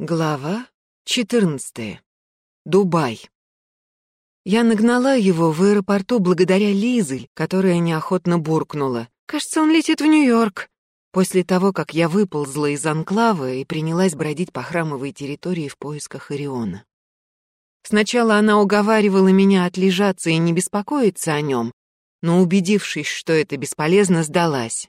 Глава 14. Дубай. Я нагнала его в аэропорту благодаря Лизель, которая неохотно буркнула. «Кажется, он летит в Нью-Йорк». После того, как я выползла из анклава и принялась бродить по храмовой территории в поисках Ориона. Сначала она уговаривала меня отлежаться и не беспокоиться о нем, но, убедившись, что это бесполезно, сдалась.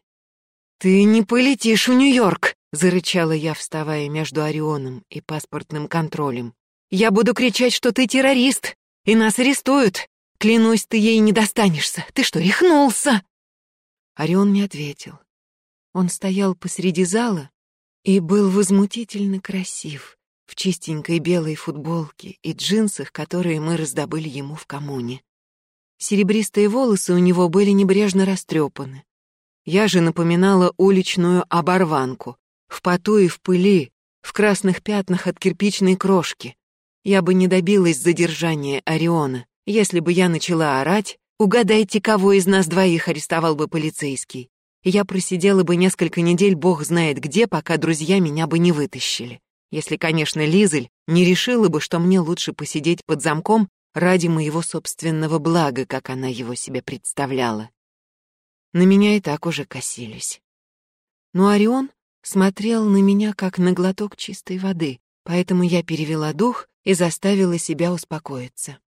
«Ты не полетишь в Нью-Йорк!» — зарычала я, вставая между Орионом и паспортным контролем. «Я буду кричать, что ты террорист, и нас арестуют. Клянусь, ты ей не достанешься. Ты что, рехнулся?» Орион не ответил. Он стоял посреди зала и был возмутительно красив в чистенькой белой футболке и джинсах, которые мы раздобыли ему в коммуне. Серебристые волосы у него были небрежно растрепаны. Я же напоминала уличную оборванку, в поту и в пыли, в красных пятнах от кирпичной крошки. Я бы не добилась задержания Ориона, если бы я начала орать, угадайте, кого из нас двоих арестовал бы полицейский. Я просидела бы несколько недель бог знает где, пока друзья меня бы не вытащили. Если, конечно, Лизель не решила бы, что мне лучше посидеть под замком ради моего собственного блага, как она его себе представляла. На меня и так уже косились. Но Орион смотрел на меня, как на глоток чистой воды, поэтому я перевела дух и заставила себя успокоиться.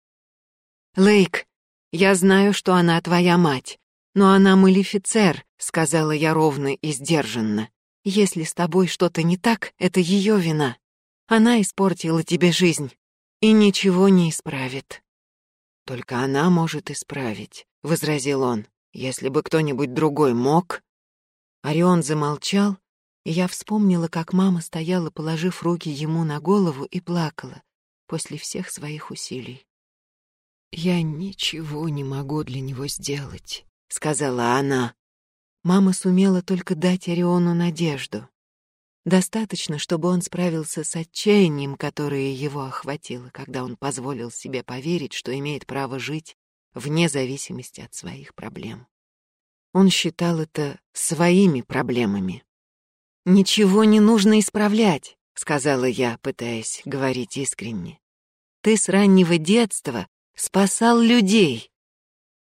«Лейк, я знаю, что она твоя мать, но она малифицер», — сказала я ровно и сдержанно. «Если с тобой что-то не так, это ее вина. Она испортила тебе жизнь и ничего не исправит». «Только она может исправить», — возразил он. «Если бы кто-нибудь другой мог...» Орион замолчал, я вспомнила, как мама стояла, положив руки ему на голову и плакала после всех своих усилий. «Я ничего не могу для него сделать», — сказала она. Мама сумела только дать Ориону надежду. Достаточно, чтобы он справился с отчаянием, которое его охватило, когда он позволил себе поверить, что имеет право жить вне зависимости от своих проблем. Он считал это своими проблемами. «Ничего не нужно исправлять», — сказала я, пытаясь говорить искренне. «Ты с раннего детства спасал людей».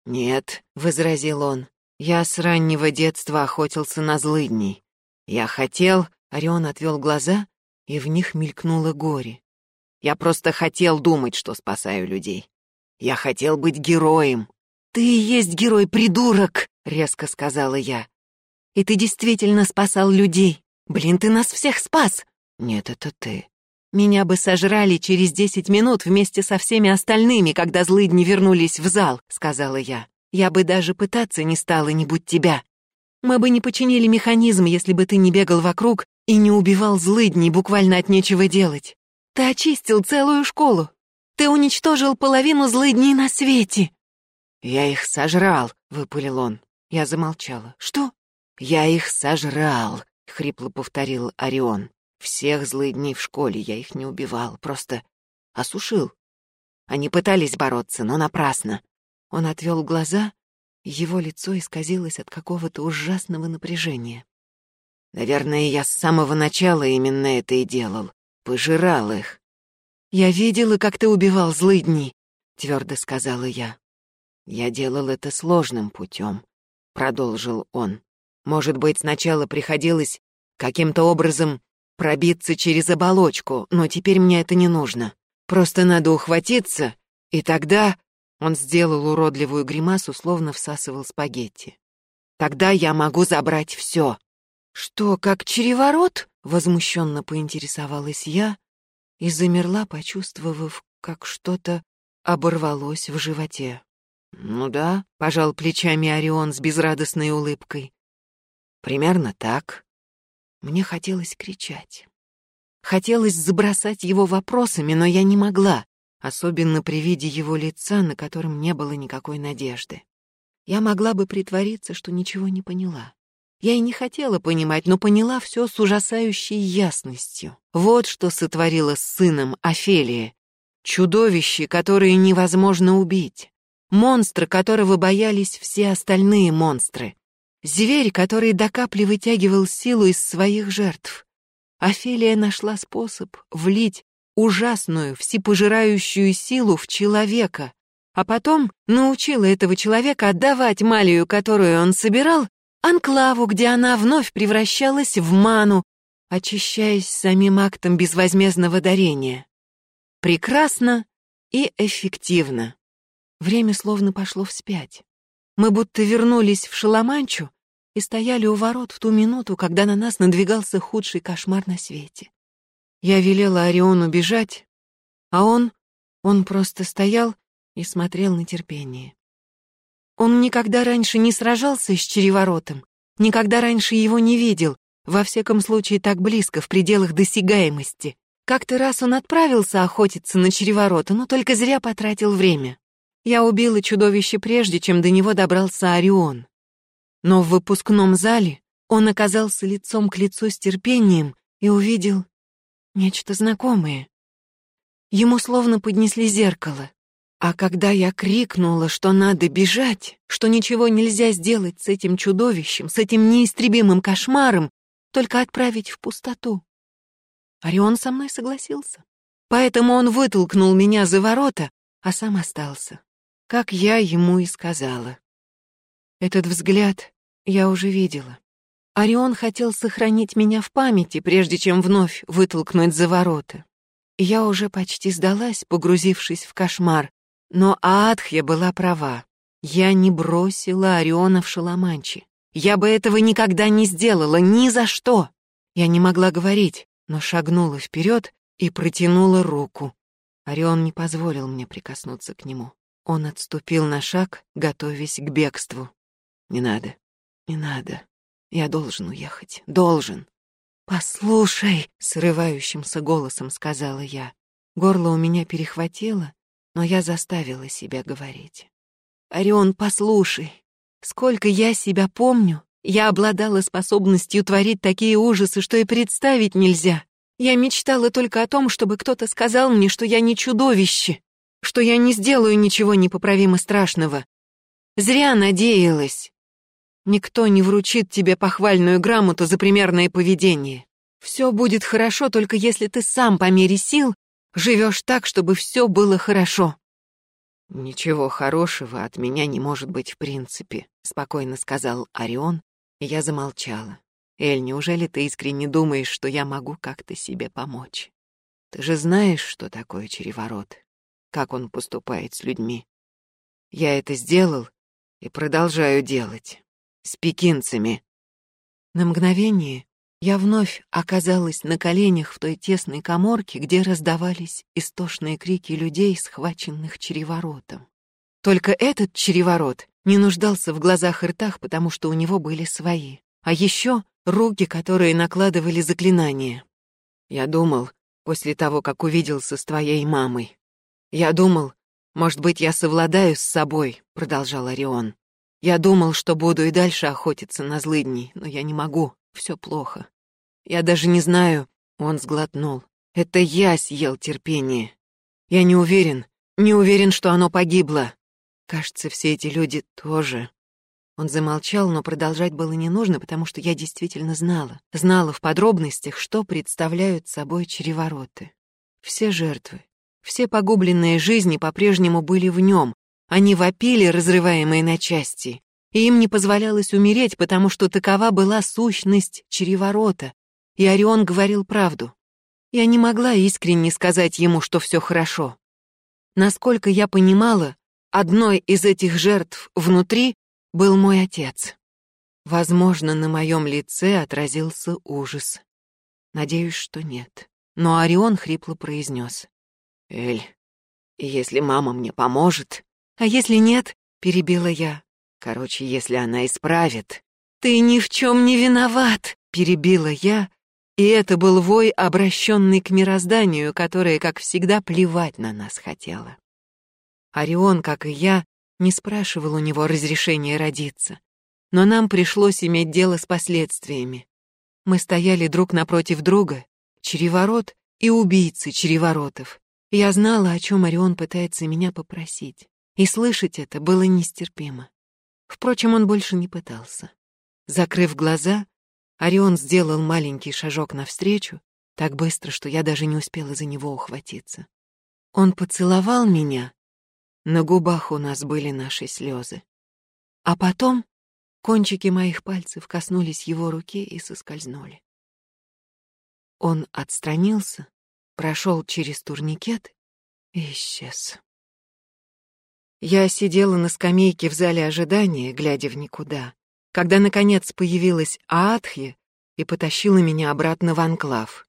«Нет», — возразил он, — «я с раннего детства охотился на злыдней. Я хотел...» — Орион отвел глаза, и в них мелькнуло горе. «Я просто хотел думать, что спасаю людей. Я хотел быть героем». «Ты и есть герой, придурок!» — резко сказала я. «И ты действительно спасал людей. Блин, ты нас всех спас!» «Нет, это ты». «Меня бы сожрали через десять минут вместе со всеми остальными, когда злыдни вернулись в зал», — сказала я. «Я бы даже пытаться не стала, не будь тебя. Мы бы не починили механизм, если бы ты не бегал вокруг и не убивал злыдней буквально от нечего делать. Ты очистил целую школу. Ты уничтожил половину злыдней на свете». «Я их сожрал», — выпалил он. Я замолчала. «Что?» «Я их сожрал», — хрипло повторил Орион. «Всех злыдней в школе я их не убивал, просто осушил. Они пытались бороться, но напрасно». Он отвел глаза, его лицо исказилось от какого-то ужасного напряжения. «Наверное, я с самого начала именно это и делал. Пожирал их». «Я видела, как ты убивал злыдней», — твердо сказала я. «Я делал это сложным путем», — продолжил он. Может быть, сначала приходилось каким-то образом пробиться через оболочку, но теперь мне это не нужно. Просто надо ухватиться, и тогда... Он сделал уродливую гримасу, словно всасывал спагетти. Тогда я могу забрать все. Что, как череворот? Возмущенно поинтересовалась я и замерла, почувствовав, как что-то оборвалось в животе. «Ну да», — пожал плечами Орион с безрадостной улыбкой. Примерно так. Мне хотелось кричать. Хотелось забросать его вопросами, но я не могла, особенно при виде его лица, на котором не было никакой надежды. Я могла бы притвориться, что ничего не поняла. Я и не хотела понимать, но поняла все с ужасающей ясностью. Вот что сотворила с сыном Офелия. Чудовище, которое невозможно убить. Монстр, которого боялись все остальные монстры. Зверь, который до капли вытягивал силу из своих жертв. Офелия нашла способ влить ужасную, всепожирающую силу в человека, а потом научила этого человека отдавать малию, которую он собирал, анклаву, где она вновь превращалась в ману, очищаясь самим актом безвозмездного дарения. Прекрасно и эффективно. Время словно пошло вспять. Мы будто вернулись в Шаламанчу и стояли у ворот в ту минуту, когда на нас надвигался худший кошмар на свете. Я велела Ориону бежать, а он, он просто стоял и смотрел на терпение. Он никогда раньше не сражался с череворотом, никогда раньше его не видел, во всяком случае так близко, в пределах досягаемости. Как-то раз он отправился охотиться на череворота, но только зря потратил время. Я убила чудовище прежде, чем до него добрался Орион. Но в выпускном зале он оказался лицом к лицу с терпением и увидел нечто знакомое. Ему словно поднесли зеркало. А когда я крикнула, что надо бежать, что ничего нельзя сделать с этим чудовищем, с этим неистребимым кошмаром, только отправить в пустоту. Орион со мной согласился. Поэтому он вытолкнул меня за ворота, а сам остался, как я ему и сказала. Этот взгляд я уже видела. Орион хотел сохранить меня в памяти, прежде чем вновь вытолкнуть за ворота. Я уже почти сдалась, погрузившись в кошмар, но Аадхья была права. Я не бросила Ориона в Шаламанчи. Я бы этого никогда не сделала, ни за что. Я не могла говорить, но шагнула вперед и протянула руку. Орион не позволил мне прикоснуться к нему. Он отступил на шаг, готовясь к бегству. «Не надо, не надо. Я должен уехать, должен». «Послушай», — срывающимся голосом сказала я. Горло у меня перехватило, но я заставила себя говорить. «Орион, послушай, сколько я себя помню, я обладала способностью творить такие ужасы, что и представить нельзя. Я мечтала только о том, чтобы кто-то сказал мне, что я не чудовище, что я не сделаю ничего непоправимо страшного. Зря надеялась. Никто не вручит тебе похвальную грамоту за примерное поведение. Все будет хорошо, только если ты сам по мере сил Живешь так, чтобы все было хорошо». «Ничего хорошего от меня не может быть в принципе», — спокойно сказал Орион, и я замолчала. «Эль, неужели ты искренне думаешь, что я могу как-то себе помочь? Ты же знаешь, что такое череворот, как он поступает с людьми. Я это сделал и продолжаю делать. С пекинцами». На мгновение я вновь оказалась на коленях в той тесной коморке, где раздавались истошные крики людей, схваченных череворотом. Только этот череворот не нуждался в глазах и ртах, потому что у него были свои. А еще руки, которые накладывали заклинания. Я думал, после того, как увиделся с твоей мамой. Я думал, может быть, я совладаю с собой, продолжал Орион. Я думал, что буду и дальше охотиться на злыдней, но я не могу все плохо. Я даже не знаю, он сглотнул. Это я съел терпение. Я не уверен, не уверен, что оно погибло. Кажется, все эти люди тоже. Он замолчал, но продолжать было не нужно, потому что я действительно знала. Знала в подробностях, что представляют собой черевороты. Все жертвы, все погубленные жизни по-прежнему были в нем. Они вопили, разрываемые на части и им не позволялось умереть, потому что такова была сущность череворота, и Орион говорил правду. Я не могла искренне сказать ему, что все хорошо. Насколько я понимала, одной из этих жертв внутри был мой отец. Возможно, на моем лице отразился ужас. Надеюсь, что нет. Но Орион хрипло произнес. «Эль, если мама мне поможет...» «А если нет?» — перебила я. Короче, если она исправит... «Ты ни в чем не виноват!» — перебила я, и это был вой, обращенный к мирозданию, которое, как всегда, плевать на нас хотело. Орион, как и я, не спрашивал у него разрешения родиться, но нам пришлось иметь дело с последствиями. Мы стояли друг напротив друга, череворот и убийцы череворотов. Я знала, о чем Орион пытается меня попросить, и слышать это было нестерпимо. Впрочем, он больше не пытался. Закрыв глаза, Орион сделал маленький шажок навстречу Так быстро, что я даже не успела за него ухватиться. Он поцеловал меня. На губах у нас были наши слезы. А потом кончики моих пальцев коснулись его руки и соскользнули. Он отстранился, прошел через турникет и исчез. Я сидела на скамейке в зале ожидания, глядя в никуда, когда, наконец, появилась Аатхи и потащила меня обратно в анклав.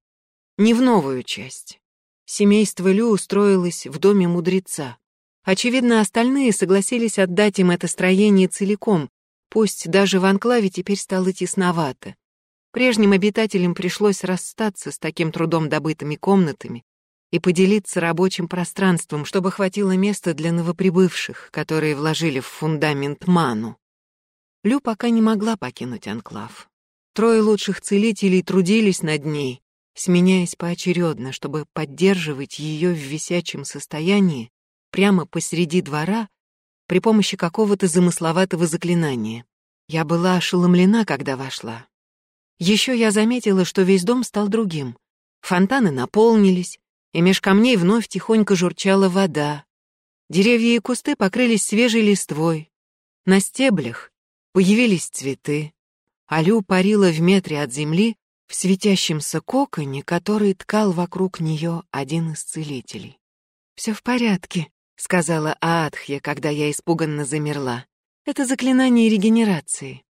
Не в новую часть. Семейство Лю устроилось в доме мудреца. Очевидно, остальные согласились отдать им это строение целиком, пусть даже в анклаве теперь стало тесновато. Прежним обитателям пришлось расстаться с таким трудом добытыми комнатами и поделиться рабочим пространством, чтобы хватило места для новоприбывших, которые вложили в фундамент ману. Лю пока не могла покинуть анклав. Трое лучших целителей трудились над ней, сменяясь поочередно, чтобы поддерживать ее в висячем состоянии прямо посреди двора при помощи какого-то замысловатого заклинания. Я была ошеломлена, когда вошла. Еще я заметила, что весь дом стал другим. Фонтаны наполнились, и меж камней вновь тихонько журчала вода. Деревья и кусты покрылись свежей листвой. На стеблях появились цветы. Алю парила в метре от земли в светящемся коконе, который ткал вокруг нее один из целителей. «Все в порядке», — сказала Аатхья, когда я испуганно замерла. «Это заклинание регенерации».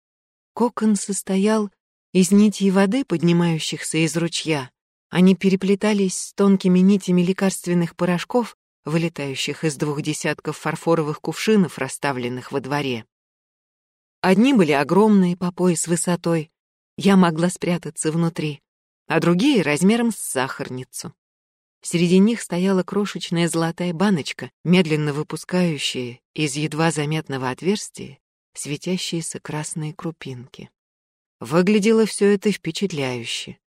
Кокон состоял из нитей воды, поднимающихся из ручья, они переплетались с тонкими нитями лекарственных порошков, вылетающих из двух десятков фарфоровых кувшинов, расставленных во дворе. Одни были огромные по пояс высотой, я могла спрятаться внутри, а другие — размером с сахарницу. Среди них стояла крошечная золотая баночка, медленно выпускающая из едва заметного отверстия светящиеся красные крупинки. Выглядело все это впечатляюще.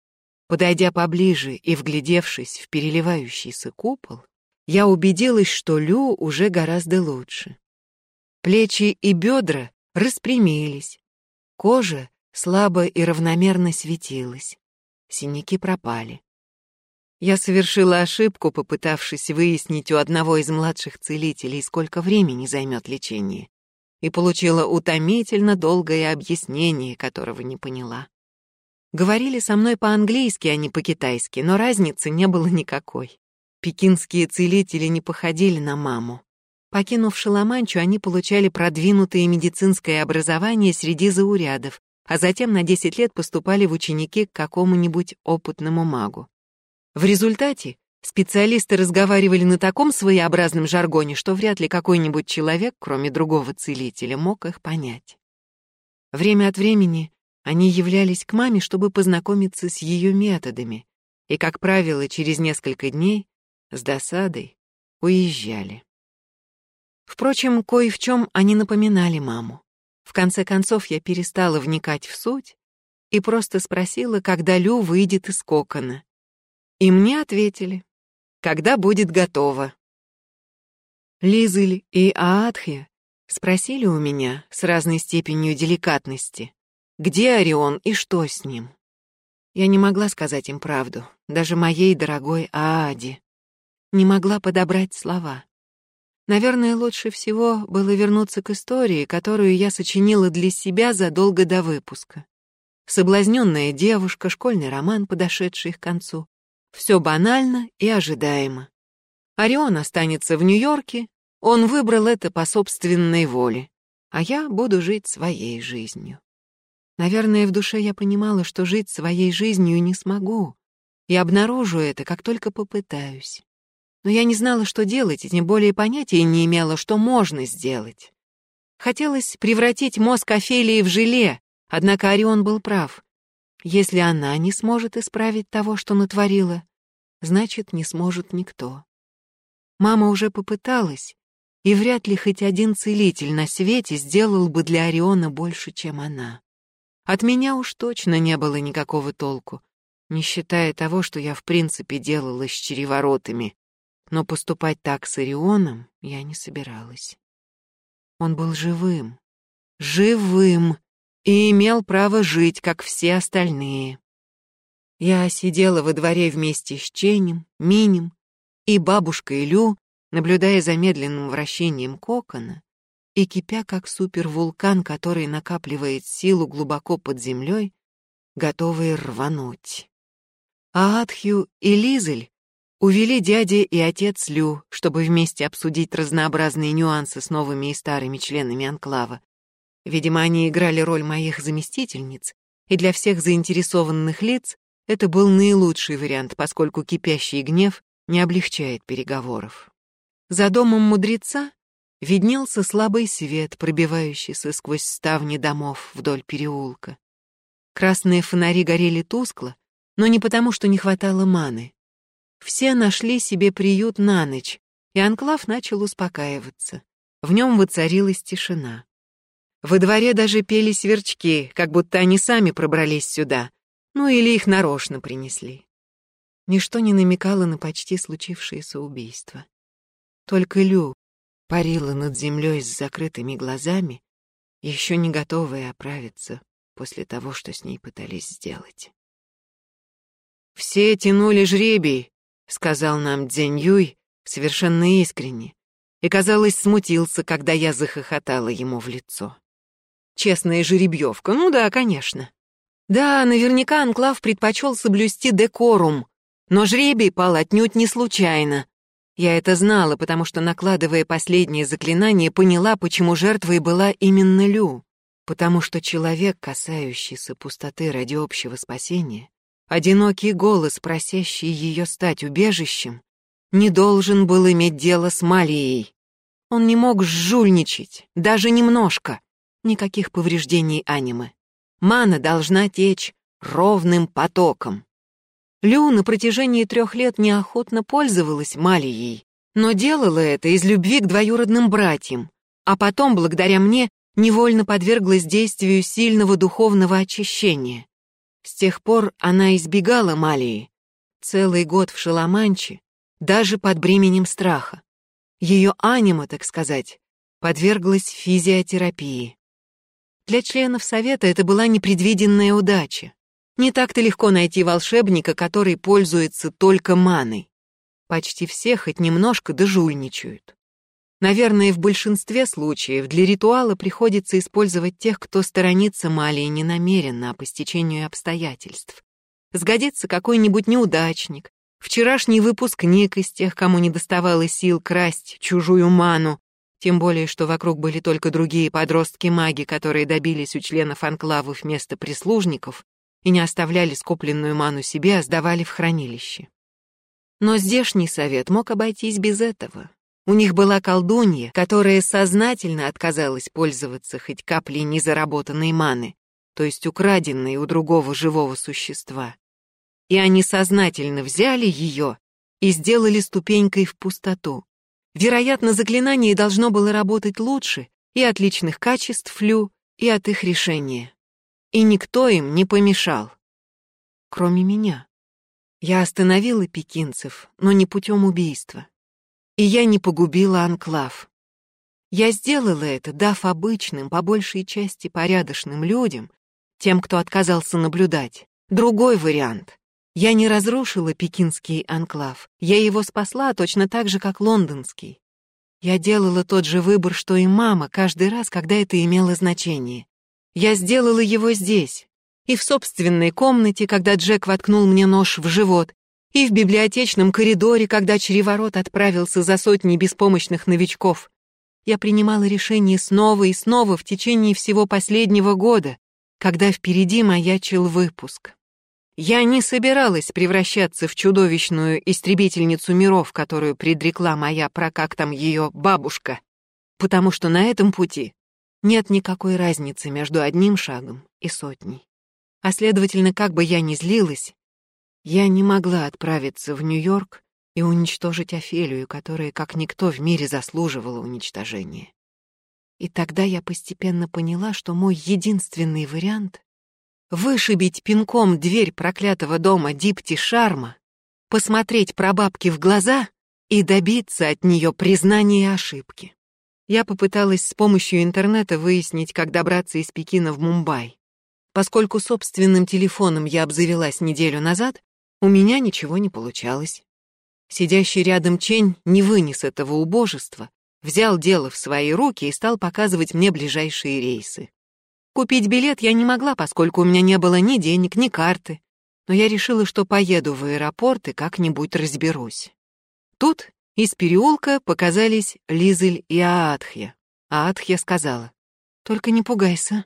Подойдя поближе и вглядевшись в переливающийся купол, я убедилась, что Лю уже гораздо лучше. Плечи и бедра распрямились, кожа слабо и равномерно светилась, синяки пропали. Я совершила ошибку, попытавшись выяснить у одного из младших целителей, сколько времени займет лечение, и получила утомительно долгое объяснение, которого не поняла. Говорили со мной по-английски, а не по-китайски, но разницы не было никакой. Пекинские целители не походили на маму. Покинув Шаламанчу, они получали продвинутое медицинское образование среди заурядов, а затем на 10 лет поступали в ученики к какому-нибудь опытному магу. В результате Специалисты разговаривали на таком своеобразном жаргоне, что вряд ли какой-нибудь человек, кроме другого целителя, мог их понять. Время от времени они являлись к маме, чтобы познакомиться с ее методами, и, как правило, через несколько дней с досадой уезжали. Впрочем, кое в чем они напоминали маму. В конце концов, я перестала вникать в суть и просто спросила, когда Лю выйдет из кокона. И мне ответили, когда будет готово. Лизель и Аатхи спросили у меня с разной степенью деликатности, где Орион и что с ним. Я не могла сказать им правду, даже моей дорогой Ааде. Не могла подобрать слова. Наверное, лучше всего было вернуться к истории, которую я сочинила для себя задолго до выпуска. Соблазненная девушка, школьный роман, подошедший к концу, все банально и ожидаемо. Орион останется в Нью-Йорке, он выбрал это по собственной воле, а я буду жить своей жизнью. Наверное, в душе я понимала, что жить своей жизнью не смогу, и обнаружу это, как только попытаюсь. Но я не знала, что делать, и тем более понятия не имела, что можно сделать. Хотелось превратить мозг Офелии в желе, однако Орион был прав. Если она не сможет исправить того, что натворила, значит, не сможет никто. Мама уже попыталась, и вряд ли хоть один целитель на свете сделал бы для Ориона больше, чем она. От меня уж точно не было никакого толку, не считая того, что я в принципе делала с череворотами, но поступать так с Орионом я не собиралась. Он был живым, живым, и имел право жить, как все остальные. Я сидела во дворе вместе с Ченем, Минем и бабушкой Лю, наблюдая за медленным вращением кокона и кипя как супервулкан, который накапливает силу глубоко под землей, готовый рвануть. А Атхью и Лизель увели дядя и отец Лю, чтобы вместе обсудить разнообразные нюансы с новыми и старыми членами анклава. Видимо, они играли роль моих заместительниц, и для всех заинтересованных лиц это был наилучший вариант, поскольку кипящий гнев не облегчает переговоров. За домом мудреца виднелся слабый свет, пробивающийся сквозь ставни домов вдоль переулка. Красные фонари горели тускло, но не потому, что не хватало маны. Все нашли себе приют на ночь, и анклав начал успокаиваться. В нем воцарилась тишина. Во дворе даже пели сверчки, как будто они сами пробрались сюда, ну или их нарочно принесли. Ничто не намекало на почти случившееся убийство. Только Лю парила над землей с закрытыми глазами, еще не готовая оправиться после того, что с ней пытались сделать. «Все тянули жребий», — сказал нам Дзянь Юй совершенно искренне, и, казалось, смутился, когда я захохотала ему в лицо. Честная жеребьевка, ну да, конечно. Да, наверняка Анклав предпочел соблюсти декорум, но жребий пал отнюдь не случайно. Я это знала, потому что, накладывая последнее заклинание, поняла, почему жертвой была именно Лю. Потому что человек, касающийся пустоты ради общего спасения, одинокий голос, просящий ее стать убежищем, не должен был иметь дело с Малией. Он не мог жульничать, даже немножко никаких повреждений анимы. Мана должна течь ровным потоком. Лю на протяжении трех лет неохотно пользовалась Малией, но делала это из любви к двоюродным братьям, а потом, благодаря мне, невольно подверглась действию сильного духовного очищения. С тех пор она избегала Малии. Целый год в Шаламанче, даже под бременем страха. Ее анима, так сказать, подверглась физиотерапии. Для членов Совета это была непредвиденная удача. Не так-то легко найти волшебника, который пользуется только маной. Почти все хоть немножко дожульничают. Наверное, в большинстве случаев для ритуала приходится использовать тех, кто сторонится Малии ненамеренно, а по стечению обстоятельств. Сгодится какой-нибудь неудачник, вчерашний выпускник из тех, кому не доставало сил красть чужую ману, тем более, что вокруг были только другие подростки-маги, которые добились у членов анклавов вместо прислужников и не оставляли скопленную ману себе, а сдавали в хранилище. Но здешний совет мог обойтись без этого. У них была колдунья, которая сознательно отказалась пользоваться хоть каплей незаработанной маны, то есть украденной у другого живого существа. И они сознательно взяли ее и сделали ступенькой в пустоту. Вероятно, заклинание должно было работать лучше и от личных качеств флю, и от их решения. И никто им не помешал. Кроме меня. Я остановила пекинцев, но не путем убийства. И я не погубила анклав. Я сделала это, дав обычным, по большей части порядочным людям, тем, кто отказался наблюдать, другой вариант. Я не разрушила пекинский анклав. Я его спасла точно так же, как лондонский. Я делала тот же выбор, что и мама, каждый раз, когда это имело значение. Я сделала его здесь. И в собственной комнате, когда Джек воткнул мне нож в живот, и в библиотечном коридоре, когда череворот отправился за сотни беспомощных новичков. Я принимала решения снова и снова в течение всего последнего года, когда впереди маячил выпуск. Я не собиралась превращаться в чудовищную истребительницу миров, которую предрекла моя про как там ее бабушка, потому что на этом пути нет никакой разницы между одним шагом и сотней. А следовательно, как бы я ни злилась, я не могла отправиться в Нью-Йорк и уничтожить Офелию, которая как никто в мире заслуживала уничтожения. И тогда я постепенно поняла, что мой единственный вариант вышибить пинком дверь проклятого дома Дипти Шарма, посмотреть прабабке в глаза и добиться от нее признания ошибки. Я попыталась с помощью интернета выяснить, как добраться из Пекина в Мумбай. Поскольку собственным телефоном я обзавелась неделю назад, у меня ничего не получалось. Сидящий рядом Чень не вынес этого убожества, взял дело в свои руки и стал показывать мне ближайшие рейсы. Купить билет я не могла, поскольку у меня не было ни денег, ни карты, но я решила, что поеду в аэропорт и как-нибудь разберусь. Тут из переулка показались Лизель и Аатхья. Аатхья сказала, «Только не пугайся».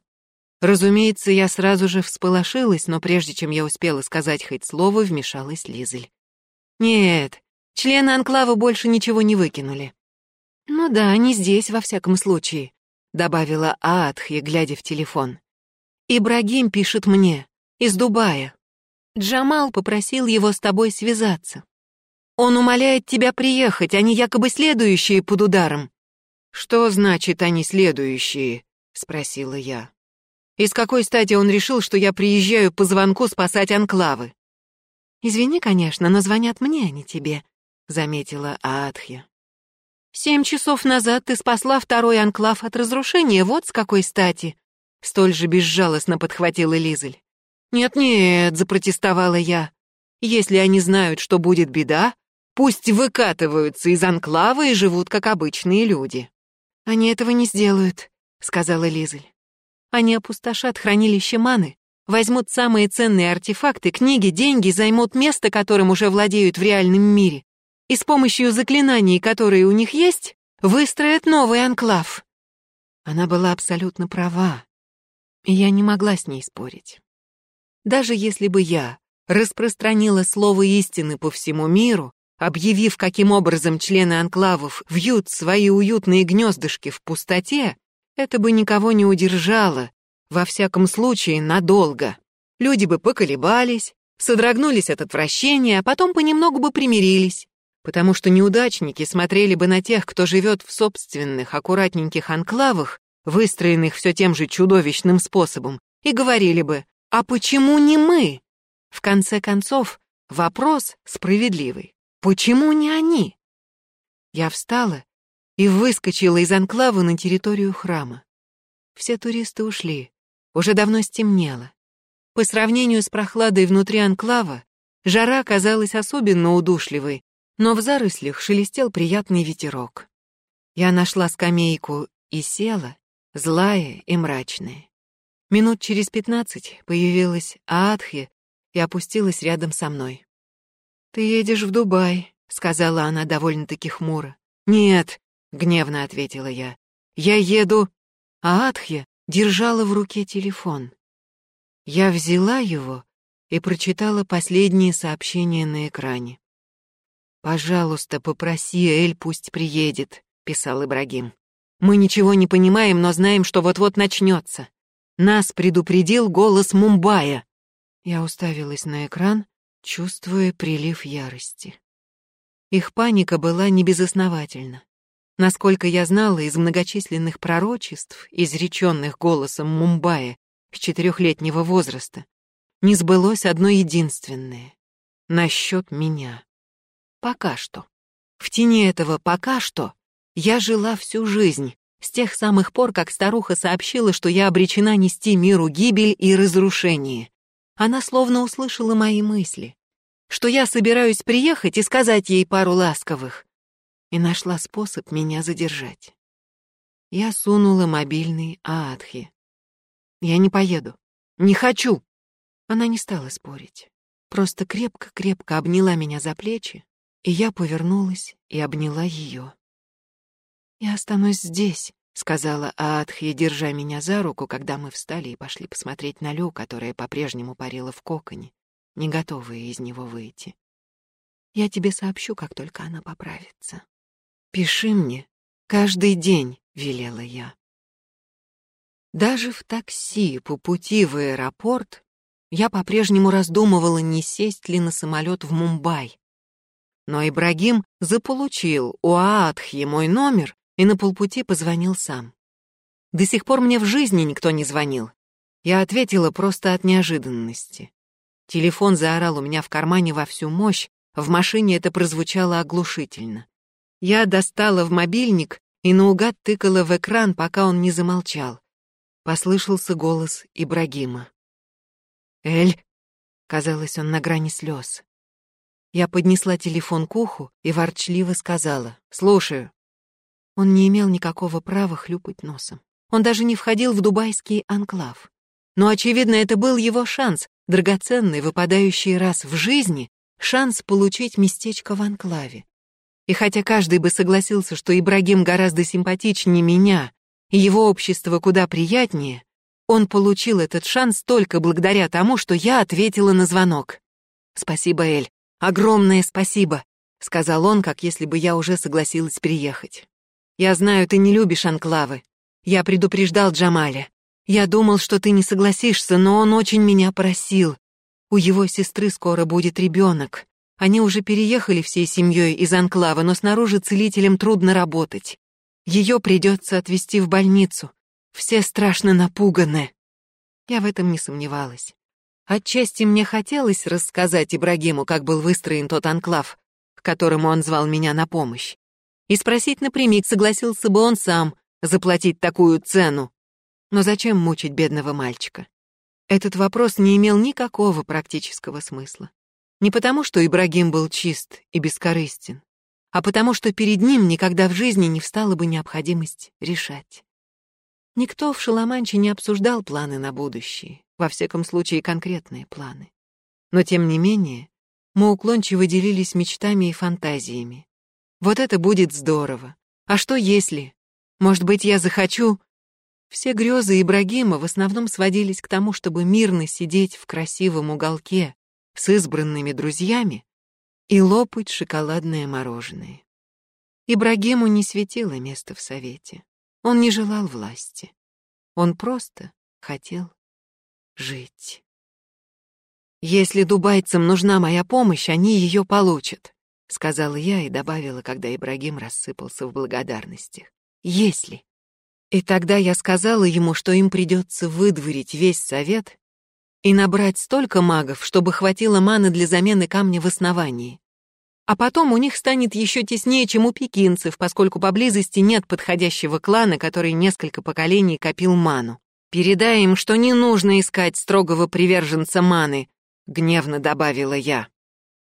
Разумеется, я сразу же всполошилась, но прежде чем я успела сказать хоть слово, вмешалась Лизель. «Нет, члены Анклава больше ничего не выкинули». «Ну да, они здесь, во всяком случае», — добавила Аатхья, глядя в телефон. «Ибрагим пишет мне, из Дубая. Джамал попросил его с тобой связаться. Он умоляет тебя приехать, они якобы следующие под ударом». «Что значит они следующие?» — спросила я. «И с какой стати он решил, что я приезжаю по звонку спасать анклавы?» «Извини, конечно, но звонят мне, а не тебе», — заметила Аатхья. «Семь часов назад ты спасла второй анклав от разрушения, вот с какой стати», — столь же безжалостно подхватила Лизель. «Нет-нет», — запротестовала я. «Если они знают, что будет беда, пусть выкатываются из анклава и живут, как обычные люди». «Они этого не сделают», — сказала Лизель. «Они опустошат хранилище маны, возьмут самые ценные артефакты, книги, деньги, займут место, которым уже владеют в реальном мире, и с помощью заклинаний, которые у них есть, выстроят новый анклав». Она была абсолютно права, и я не могла с ней спорить. Даже если бы я распространила слово истины по всему миру, объявив, каким образом члены анклавов вьют свои уютные гнездышки в пустоте, это бы никого не удержало, во всяком случае, надолго. Люди бы поколебались, содрогнулись от отвращения, а потом понемногу бы примирились, потому что неудачники смотрели бы на тех, кто живет в собственных аккуратненьких анклавах, выстроенных все тем же чудовищным способом, и говорили бы «А почему не мы?» В конце концов, вопрос справедливый. Почему не они? Я встала и выскочила из анклава на территорию храма. Все туристы ушли, уже давно стемнело. По сравнению с прохладой внутри анклава, жара казалась особенно удушливой, но в зарослях шелестел приятный ветерок. Я нашла скамейку и села, злая и мрачная. Минут через пятнадцать появилась Аатхи и опустилась рядом со мной. «Ты едешь в Дубай», — сказала она довольно-таки хмуро. «Нет», — гневно ответила я. «Я еду...» А Адхья держала в руке телефон. Я взяла его и прочитала последние сообщения на экране. «Пожалуйста, попроси Эль, пусть приедет», — писал Ибрагим. «Мы ничего не понимаем, но знаем, что вот-вот начнется. Нас предупредил голос Мумбая». Я уставилась на экран чувствуя прилив ярости. Их паника была небезосновательна. Насколько я знала из многочисленных пророчеств, изреченных голосом Мумбаи с четырехлетнего возраста, не сбылось одно единственное — насчет меня. Пока что. В тени этого «пока что» я жила всю жизнь, с тех самых пор, как старуха сообщила, что я обречена нести миру гибель и разрушение. Она словно услышала мои мысли, что я собираюсь приехать и сказать ей пару ласковых, и нашла способ меня задержать. Я сунула мобильный Аатхи. «Я не поеду. Не хочу!» Она не стала спорить. Просто крепко-крепко обняла меня за плечи, и я повернулась и обняла ее. «Я останусь здесь», — сказала Аатхи, держа меня за руку, когда мы встали и пошли посмотреть на Лю, которая по-прежнему парила в коконе, не готовая из него выйти. «Я тебе сообщу, как только она поправится. Пиши мне каждый день», — велела я. Даже в такси по пути в аэропорт я по-прежнему раздумывала, не сесть ли на самолет в Мумбай. Но Ибрагим заполучил у Аатхи мой номер и на полпути позвонил сам. До сих пор мне в жизни никто не звонил. Я ответила просто от неожиданности. Телефон заорал у меня в кармане во всю мощь, в машине это прозвучало оглушительно. Я достала в мобильник и наугад тыкала в экран, пока он не замолчал. Послышался голос Ибрагима. «Эль!» Казалось, он на грани слез. Я поднесла телефон к уху и ворчливо сказала «Слушаю». Он не имел никакого права хлюпать носом. Он даже не входил в дубайский анклав. Но, очевидно, это был его шанс, драгоценный, выпадающий раз в жизни, шанс получить местечко в анклаве. И хотя каждый бы согласился, что Ибрагим гораздо симпатичнее меня, и его общество куда приятнее, он получил этот шанс только благодаря тому, что я ответила на звонок. «Спасибо, Эль, огромное спасибо», — сказал он, как если бы я уже согласилась приехать. «Я знаю, ты не любишь анклавы. Я предупреждал Джамаля. Я думал, что ты не согласишься, но он очень меня просил. У его сестры скоро будет ребенок. Они уже переехали всей семьей из анклава, но снаружи целителям трудно работать. Ее придется отвезти в больницу. Все страшно напуганы. Я в этом не сомневалась. Отчасти мне хотелось рассказать Ибрагиму, как был выстроен тот анклав, к которому он звал меня на помощь. И спросить напрямик, согласился бы он сам заплатить такую цену. Но зачем мучить бедного мальчика? Этот вопрос не имел никакого практического смысла. Не потому, что Ибрагим был чист и бескорыстен, а потому, что перед ним никогда в жизни не встала бы необходимость решать. Никто в Шаламанче не обсуждал планы на будущее, во всяком случае конкретные планы. Но тем не менее, мы уклончиво делились мечтами и фантазиями. Вот это будет здорово. А что если? Может быть, я захочу все грезы Ибрагима в основном сводились к тому, чтобы мирно сидеть в красивом уголке с избранными друзьями и лопать шоколадное мороженое. Ибрагиму не светило место в совете. Он не желал власти. Он просто хотел жить. «Если дубайцам нужна моя помощь, они ее получат», — сказала я и добавила, когда Ибрагим рассыпался в благодарностях. «Если». И тогда я сказала ему, что им придется выдворить весь совет и набрать столько магов, чтобы хватило маны для замены камня в основании. А потом у них станет еще теснее, чем у пекинцев, поскольку поблизости нет подходящего клана, который несколько поколений копил ману. Передай им, что не нужно искать строгого приверженца маны, гневно добавила я.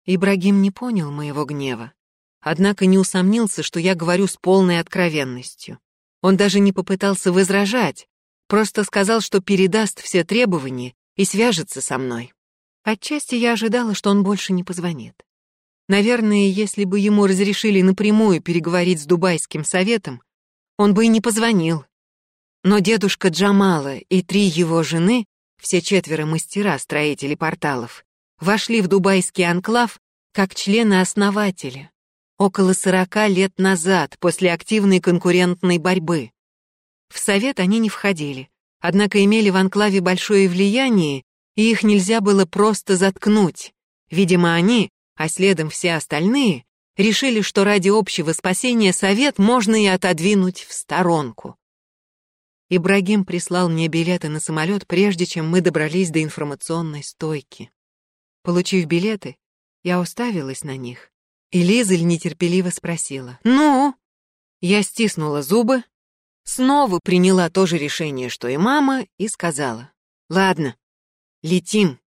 Ибрагим не понял моего гнева, однако не усомнился, что я говорю с полной откровенностью. Он даже не попытался возражать, просто сказал, что передаст все требования и свяжется со мной. Отчасти я ожидала, что он больше не позвонит. Наверное, если бы ему разрешили напрямую переговорить с Дубайским советом, он бы и не позвонил. Но дедушка Джамала и три его жены, все четверо мастера, строители порталов, вошли в Дубайский анклав как члены-основатели около сорока лет назад, после активной конкурентной борьбы. В совет они не входили, однако имели в анклаве большое влияние, и их нельзя было просто заткнуть. Видимо, они, а следом все остальные, решили, что ради общего спасения совет можно и отодвинуть в сторонку. Ибрагим прислал мне билеты на самолет, прежде чем мы добрались до информационной стойки. Получив билеты, я уставилась на них и Лизель нетерпеливо спросила. «Ну?» Я стиснула зубы, снова приняла то же решение, что и мама, и сказала. «Ладно, летим».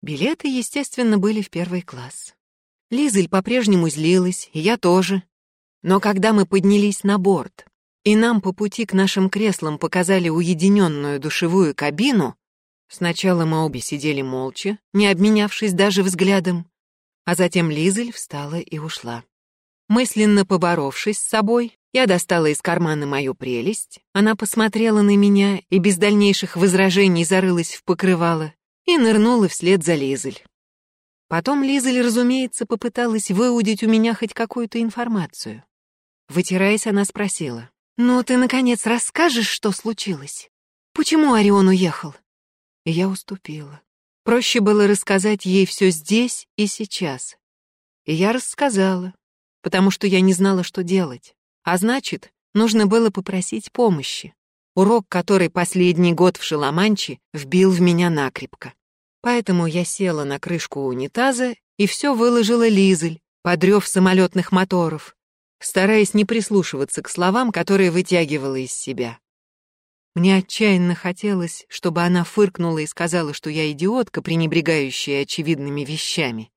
Билеты, естественно, были в первый класс. Лизель по-прежнему злилась, и я тоже. Но когда мы поднялись на борт, и нам по пути к нашим креслам показали уединенную душевую кабину, сначала мы обе сидели молча, не обменявшись даже взглядом, а затем Лизель встала и ушла. Мысленно поборовшись с собой, я достала из кармана мою прелесть, она посмотрела на меня и без дальнейших возражений зарылась в покрывало и нырнула вслед за Лизель. Потом Лизель, разумеется, попыталась выудить у меня хоть какую-то информацию. Вытираясь, она спросила, «Ну, ты, наконец, расскажешь, что случилось? Почему Орион уехал?» И я уступила. Проще было рассказать ей все здесь и сейчас. И я рассказала, потому что я не знала, что делать. А значит, нужно было попросить помощи. Урок, который последний год в Шаламанче вбил в меня накрепко. Поэтому я села на крышку унитаза и все выложила Лизель, подрев самолетных моторов, стараясь не прислушиваться к словам, которые вытягивала из себя. Мне отчаянно хотелось, чтобы она фыркнула и сказала, что я идиотка, пренебрегающая очевидными вещами.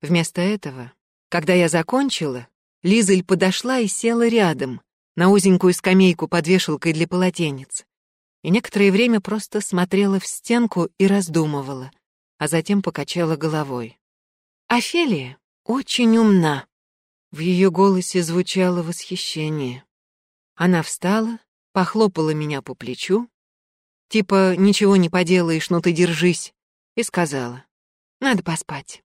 Вместо этого, когда я закончила, Лизель подошла и села рядом, на узенькую скамейку под вешалкой для полотенец, и некоторое время просто смотрела в стенку и раздумывала, а затем покачала головой. «Офелия очень умна». В ее голосе звучало восхищение. Она встала, похлопала меня по плечу, типа «ничего не поделаешь, но ты держись», и сказала «надо поспать».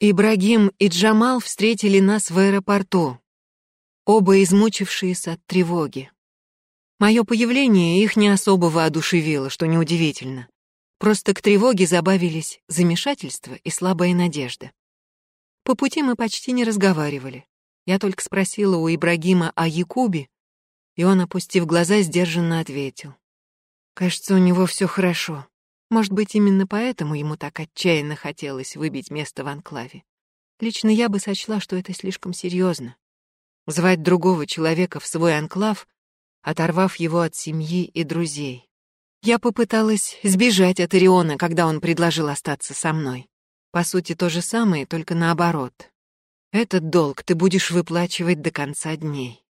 Ибрагим и Джамал встретили нас в аэропорту, оба измучившиеся от тревоги. Мое появление их не особо воодушевило, что неудивительно. Просто к тревоге забавились замешательство и слабая надежда. По пути мы почти не разговаривали. Я только спросила у Ибрагима о Якубе, и он, опустив глаза, сдержанно ответил. Кажется, у него все хорошо. Может быть, именно поэтому ему так отчаянно хотелось выбить место в анклаве. Лично я бы сочла, что это слишком серьезно. Звать другого человека в свой анклав, оторвав его от семьи и друзей. Я попыталась сбежать от Ириона, когда он предложил остаться со мной. По сути, то же самое, только наоборот. Этот долг ты будешь выплачивать до конца дней.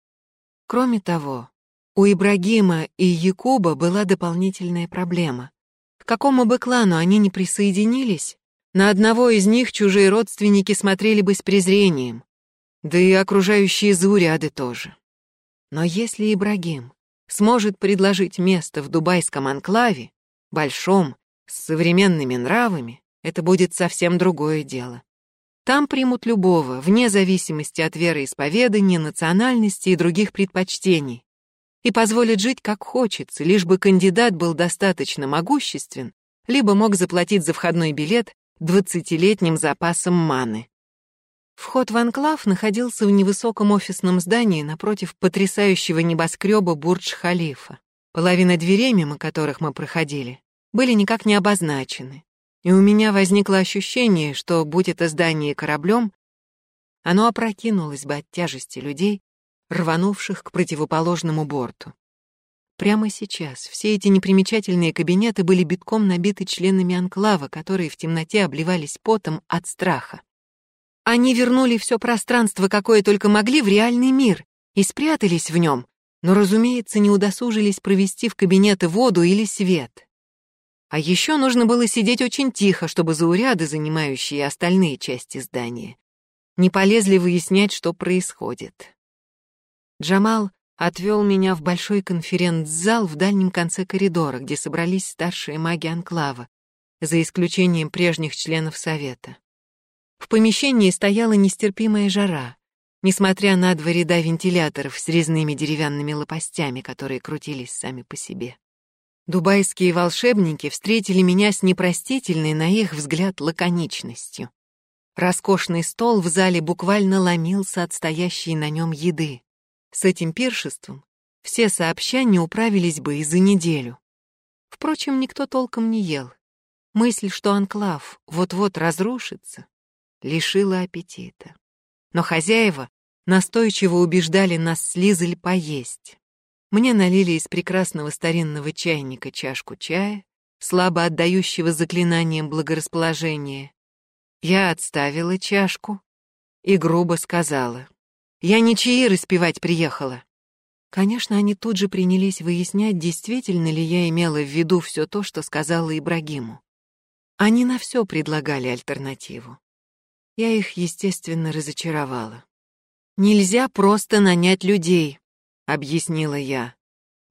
Кроме того, у Ибрагима и Якуба была дополнительная проблема. К какому бы клану они ни присоединились, на одного из них чужие родственники смотрели бы с презрением, да и окружающие зауряды тоже. Но если Ибрагим сможет предложить место в дубайском анклаве, большом, с современными нравами, это будет совсем другое дело. Там примут любого, вне зависимости от вероисповедания, национальности и других предпочтений, и позволят жить как хочется, лишь бы кандидат был достаточно могуществен, либо мог заплатить за входной билет двадцатилетним запасом маны. Вход в анклав находился в невысоком офисном здании напротив потрясающего небоскреба Бурдж-Халифа. Половина дверей, мимо которых мы проходили, были никак не обозначены и у меня возникло ощущение, что, будь это здание кораблем, оно опрокинулось бы от тяжести людей, рванувших к противоположному борту. Прямо сейчас все эти непримечательные кабинеты были битком набиты членами анклава, которые в темноте обливались потом от страха. Они вернули все пространство, какое только могли, в реальный мир и спрятались в нем, но, разумеется, не удосужились провести в кабинеты воду или свет. А еще нужно было сидеть очень тихо, чтобы зауряды, занимающие остальные части здания, не полезли выяснять, что происходит. Джамал отвел меня в большой конференц-зал в дальнем конце коридора, где собрались старшие маги Анклава, за исключением прежних членов Совета. В помещении стояла нестерпимая жара, несмотря на два ряда вентиляторов с резными деревянными лопастями, которые крутились сами по себе. Дубайские волшебники встретили меня с непростительной, на их взгляд, лаконичностью. Роскошный стол в зале буквально ломился от стоящей на нем еды. С этим пиршеством все сообща не управились бы и за неделю. Впрочем, никто толком не ел. Мысль, что анклав вот-вот разрушится, лишила аппетита. Но хозяева настойчиво убеждали нас с Лизель поесть. Мне налили из прекрасного старинного чайника чашку чая, слабо отдающего заклинанием благорасположения. Я отставила чашку и грубо сказала. «Я не чаи распевать приехала». Конечно, они тут же принялись выяснять, действительно ли я имела в виду все то, что сказала Ибрагиму. Они на все предлагали альтернативу. Я их, естественно, разочаровала. Нельзя просто нанять людей, объяснила я.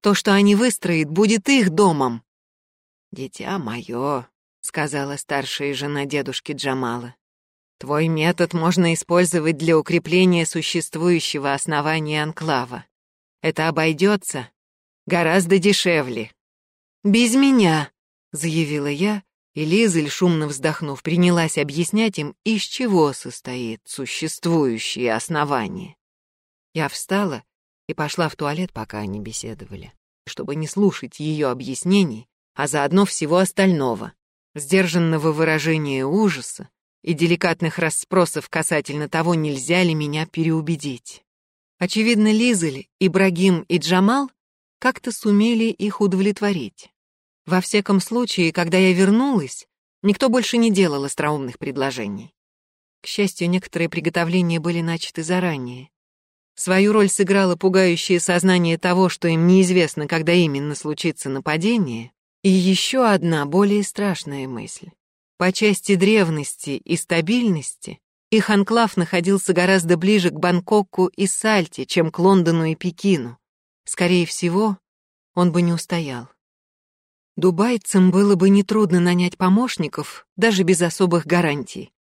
То, что они выстроят, будет их домом. Дитя мое, сказала старшая жена дедушки Джамала. Твой метод можно использовать для укрепления существующего основания анклава. Это обойдется гораздо дешевле. Без меня, заявила я, и Лизель, шумно вздохнув, принялась объяснять им, из чего состоит существующее основание. Я встала и пошла в туалет, пока они беседовали, чтобы не слушать ее объяснений, а заодно всего остального, сдержанного выражения ужаса и деликатных расспросов касательно того, нельзя ли меня переубедить. Очевидно, Лизель, Ибрагим и Джамал как-то сумели их удовлетворить. Во всяком случае, когда я вернулась, никто больше не делал остроумных предложений. К счастью, некоторые приготовления были начаты заранее. Свою роль сыграло пугающее сознание того, что им неизвестно, когда именно случится нападение, и еще одна более страшная мысль. По части древности и стабильности их анклав находился гораздо ближе к Бангкоку и Сальте, чем к Лондону и Пекину. Скорее всего, он бы не устоял. Дубайцам было бы нетрудно нанять помощников, даже без особых гарантий.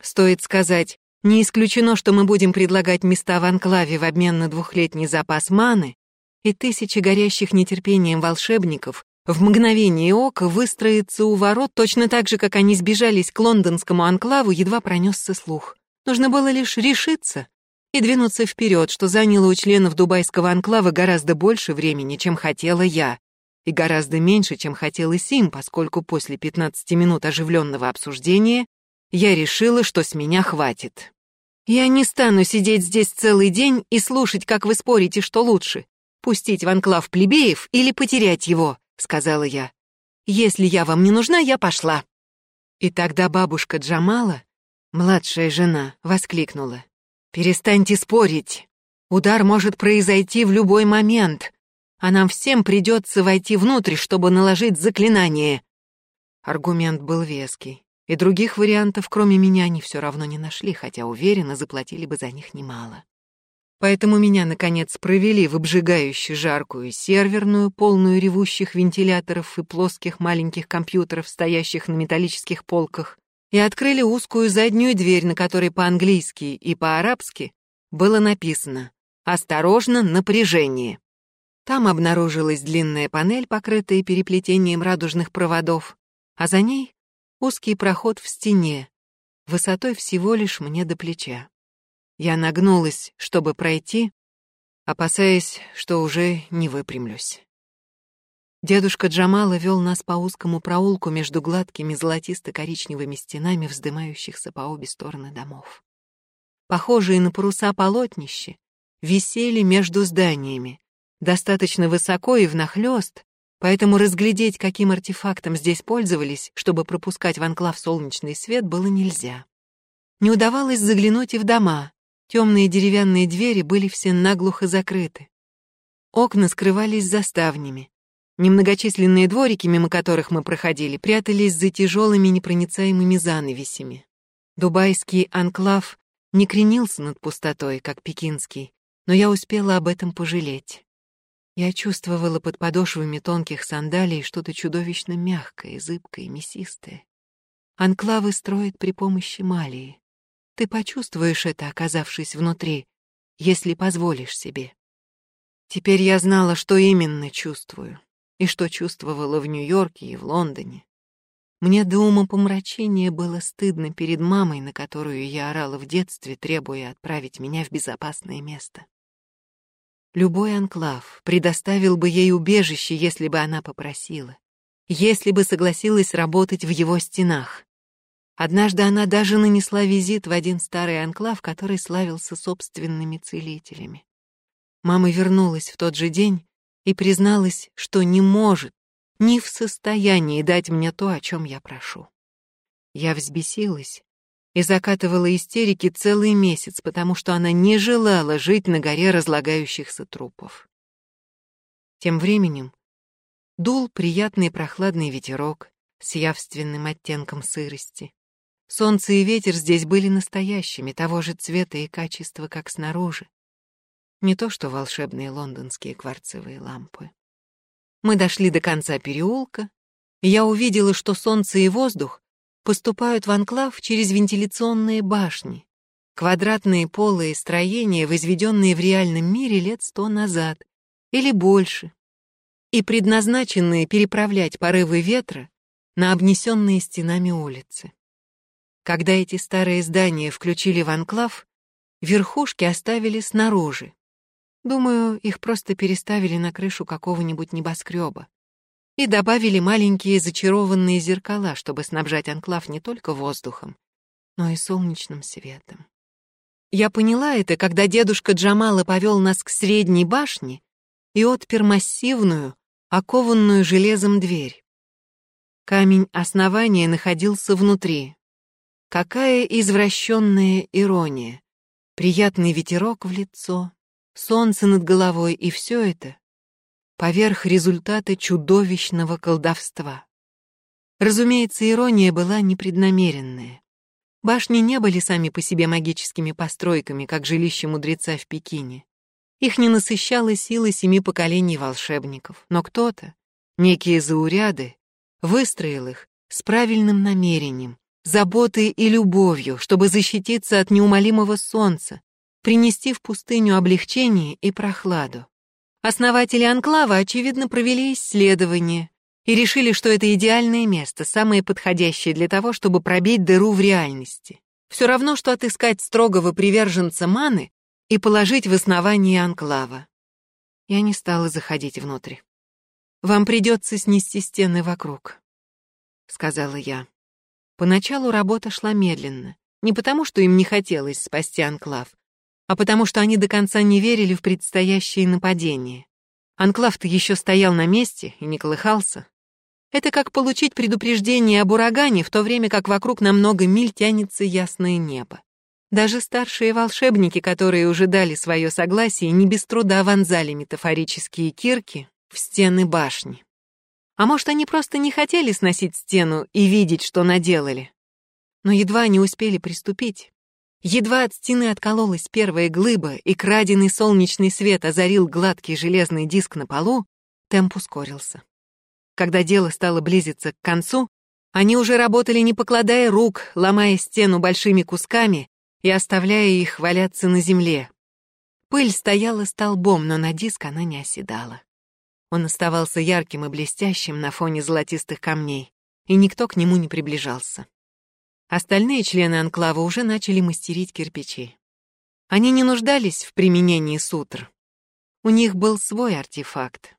Стоит сказать, не исключено, что мы будем предлагать места в анклаве в обмен на двухлетний запас маны, и тысячи горящих нетерпением волшебников в мгновение ока выстроятся у ворот точно так же, как они сбежались к лондонскому анклаву, едва пронесся слух. Нужно было лишь решиться и двинуться вперед, что заняло у членов дубайского анклава гораздо больше времени, чем хотела я, и гораздо меньше, чем хотелось им, поскольку после 15 минут оживленного обсуждения я решила, что с меня хватит. Я не стану сидеть здесь целый день и слушать, как вы спорите, что лучше, пустить в анклав плебеев или потерять его, сказала я. Если я вам не нужна, я пошла. И тогда бабушка Джамала, младшая жена, воскликнула. «Перестаньте спорить. Удар может произойти в любой момент, а нам всем придется войти внутрь, чтобы наложить заклинание». Аргумент был веский. И других вариантов, кроме меня, они все равно не нашли, хотя, уверенно, заплатили бы за них немало. Поэтому меня, наконец, провели в обжигающую жаркую серверную, полную ревущих вентиляторов и плоских маленьких компьютеров, стоящих на металлических полках, и открыли узкую заднюю дверь, на которой по-английски и по-арабски было написано «Осторожно, напряжение». Там обнаружилась длинная панель, покрытая переплетением радужных проводов, а за ней узкий проход в стене, высотой всего лишь мне до плеча. Я нагнулась, чтобы пройти, опасаясь, что уже не выпрямлюсь. Дедушка Джамала вел нас по узкому проулку между гладкими золотисто-коричневыми стенами, вздымающихся по обе стороны домов. Похожие на паруса полотнища висели между зданиями, достаточно высоко и внахлёст, Поэтому разглядеть, каким артефактом здесь пользовались, чтобы пропускать в анклав солнечный свет, было нельзя. Не удавалось заглянуть и в дома. Темные деревянные двери были все наглухо закрыты. Окна скрывались за ставнями. Немногочисленные дворики, мимо которых мы проходили, прятались за тяжелыми непроницаемыми занавесями. Дубайский анклав не кренился над пустотой, как пекинский, но я успела об этом пожалеть. Я чувствовала под подошвами тонких сандалий что-то чудовищно мягкое, зыбкое, мясистое. Анклавы строят при помощи малии. Ты почувствуешь это, оказавшись внутри, если позволишь себе. Теперь я знала, что именно чувствую, и что чувствовала в Нью-Йорке и в Лондоне. Мне до ума помрачения было стыдно перед мамой, на которую я орала в детстве, требуя отправить меня в безопасное место. Любой анклав предоставил бы ей убежище, если бы она попросила, если бы согласилась работать в его стенах. Однажды она даже нанесла визит в один старый анклав, который славился собственными целителями. Мама вернулась в тот же день и призналась, что не может, не в состоянии дать мне то, о чем я прошу. Я взбесилась и закатывала истерики целый месяц, потому что она не желала жить на горе разлагающихся трупов. Тем временем дул приятный прохладный ветерок с явственным оттенком сырости. Солнце и ветер здесь были настоящими, того же цвета и качества, как снаружи. Не то что волшебные лондонские кварцевые лампы. Мы дошли до конца переулка, и я увидела, что солнце и воздух поступают в анклав через вентиляционные башни, квадратные полые строения, возведенные в реальном мире лет сто назад или больше, и предназначенные переправлять порывы ветра на обнесенные стенами улицы. Когда эти старые здания включили в анклав, верхушки оставили снаружи. Думаю, их просто переставили на крышу какого-нибудь небоскреба и добавили маленькие зачарованные зеркала, чтобы снабжать анклав не только воздухом, но и солнечным светом. Я поняла это, когда дедушка Джамала повел нас к средней башне и отпер массивную, окованную железом дверь. Камень основания находился внутри. Какая извращенная ирония. Приятный ветерок в лицо, солнце над головой и все это поверх результата чудовищного колдовства. Разумеется, ирония была непреднамеренная. Башни не были сами по себе магическими постройками, как жилище мудреца в Пекине. Их не насыщала сила семи поколений волшебников, но кто-то, некие зауряды, выстроил их с правильным намерением, заботой и любовью, чтобы защититься от неумолимого солнца, принести в пустыню облегчение и прохладу. Основатели анклава, очевидно, провели исследование и решили, что это идеальное место, самое подходящее для того, чтобы пробить дыру в реальности. Все равно, что отыскать строгого приверженца маны и положить в основание анклава. Я не стала заходить внутрь. «Вам придется снести стены вокруг», — сказала я. Поначалу работа шла медленно, не потому, что им не хотелось спасти Анклав, а потому что они до конца не верили в предстоящее нападение. Анклав-то еще стоял на месте и не колыхался. Это как получить предупреждение об урагане, в то время как вокруг на много миль тянется ясное небо. Даже старшие волшебники, которые уже дали свое согласие, не без труда вонзали метафорические кирки в стены башни. А может, они просто не хотели сносить стену и видеть, что наделали. Но едва они успели приступить. Едва от стены откололась первая глыба, и краденый солнечный свет озарил гладкий железный диск на полу, темп ускорился. Когда дело стало близиться к концу, они уже работали не покладая рук, ломая стену большими кусками и оставляя их валяться на земле. Пыль стояла столбом, но на диск она не оседала. Он оставался ярким и блестящим на фоне золотистых камней, и никто к нему не приближался. Остальные члены анклава уже начали мастерить кирпичи. Они не нуждались в применении сутр. У них был свой артефакт.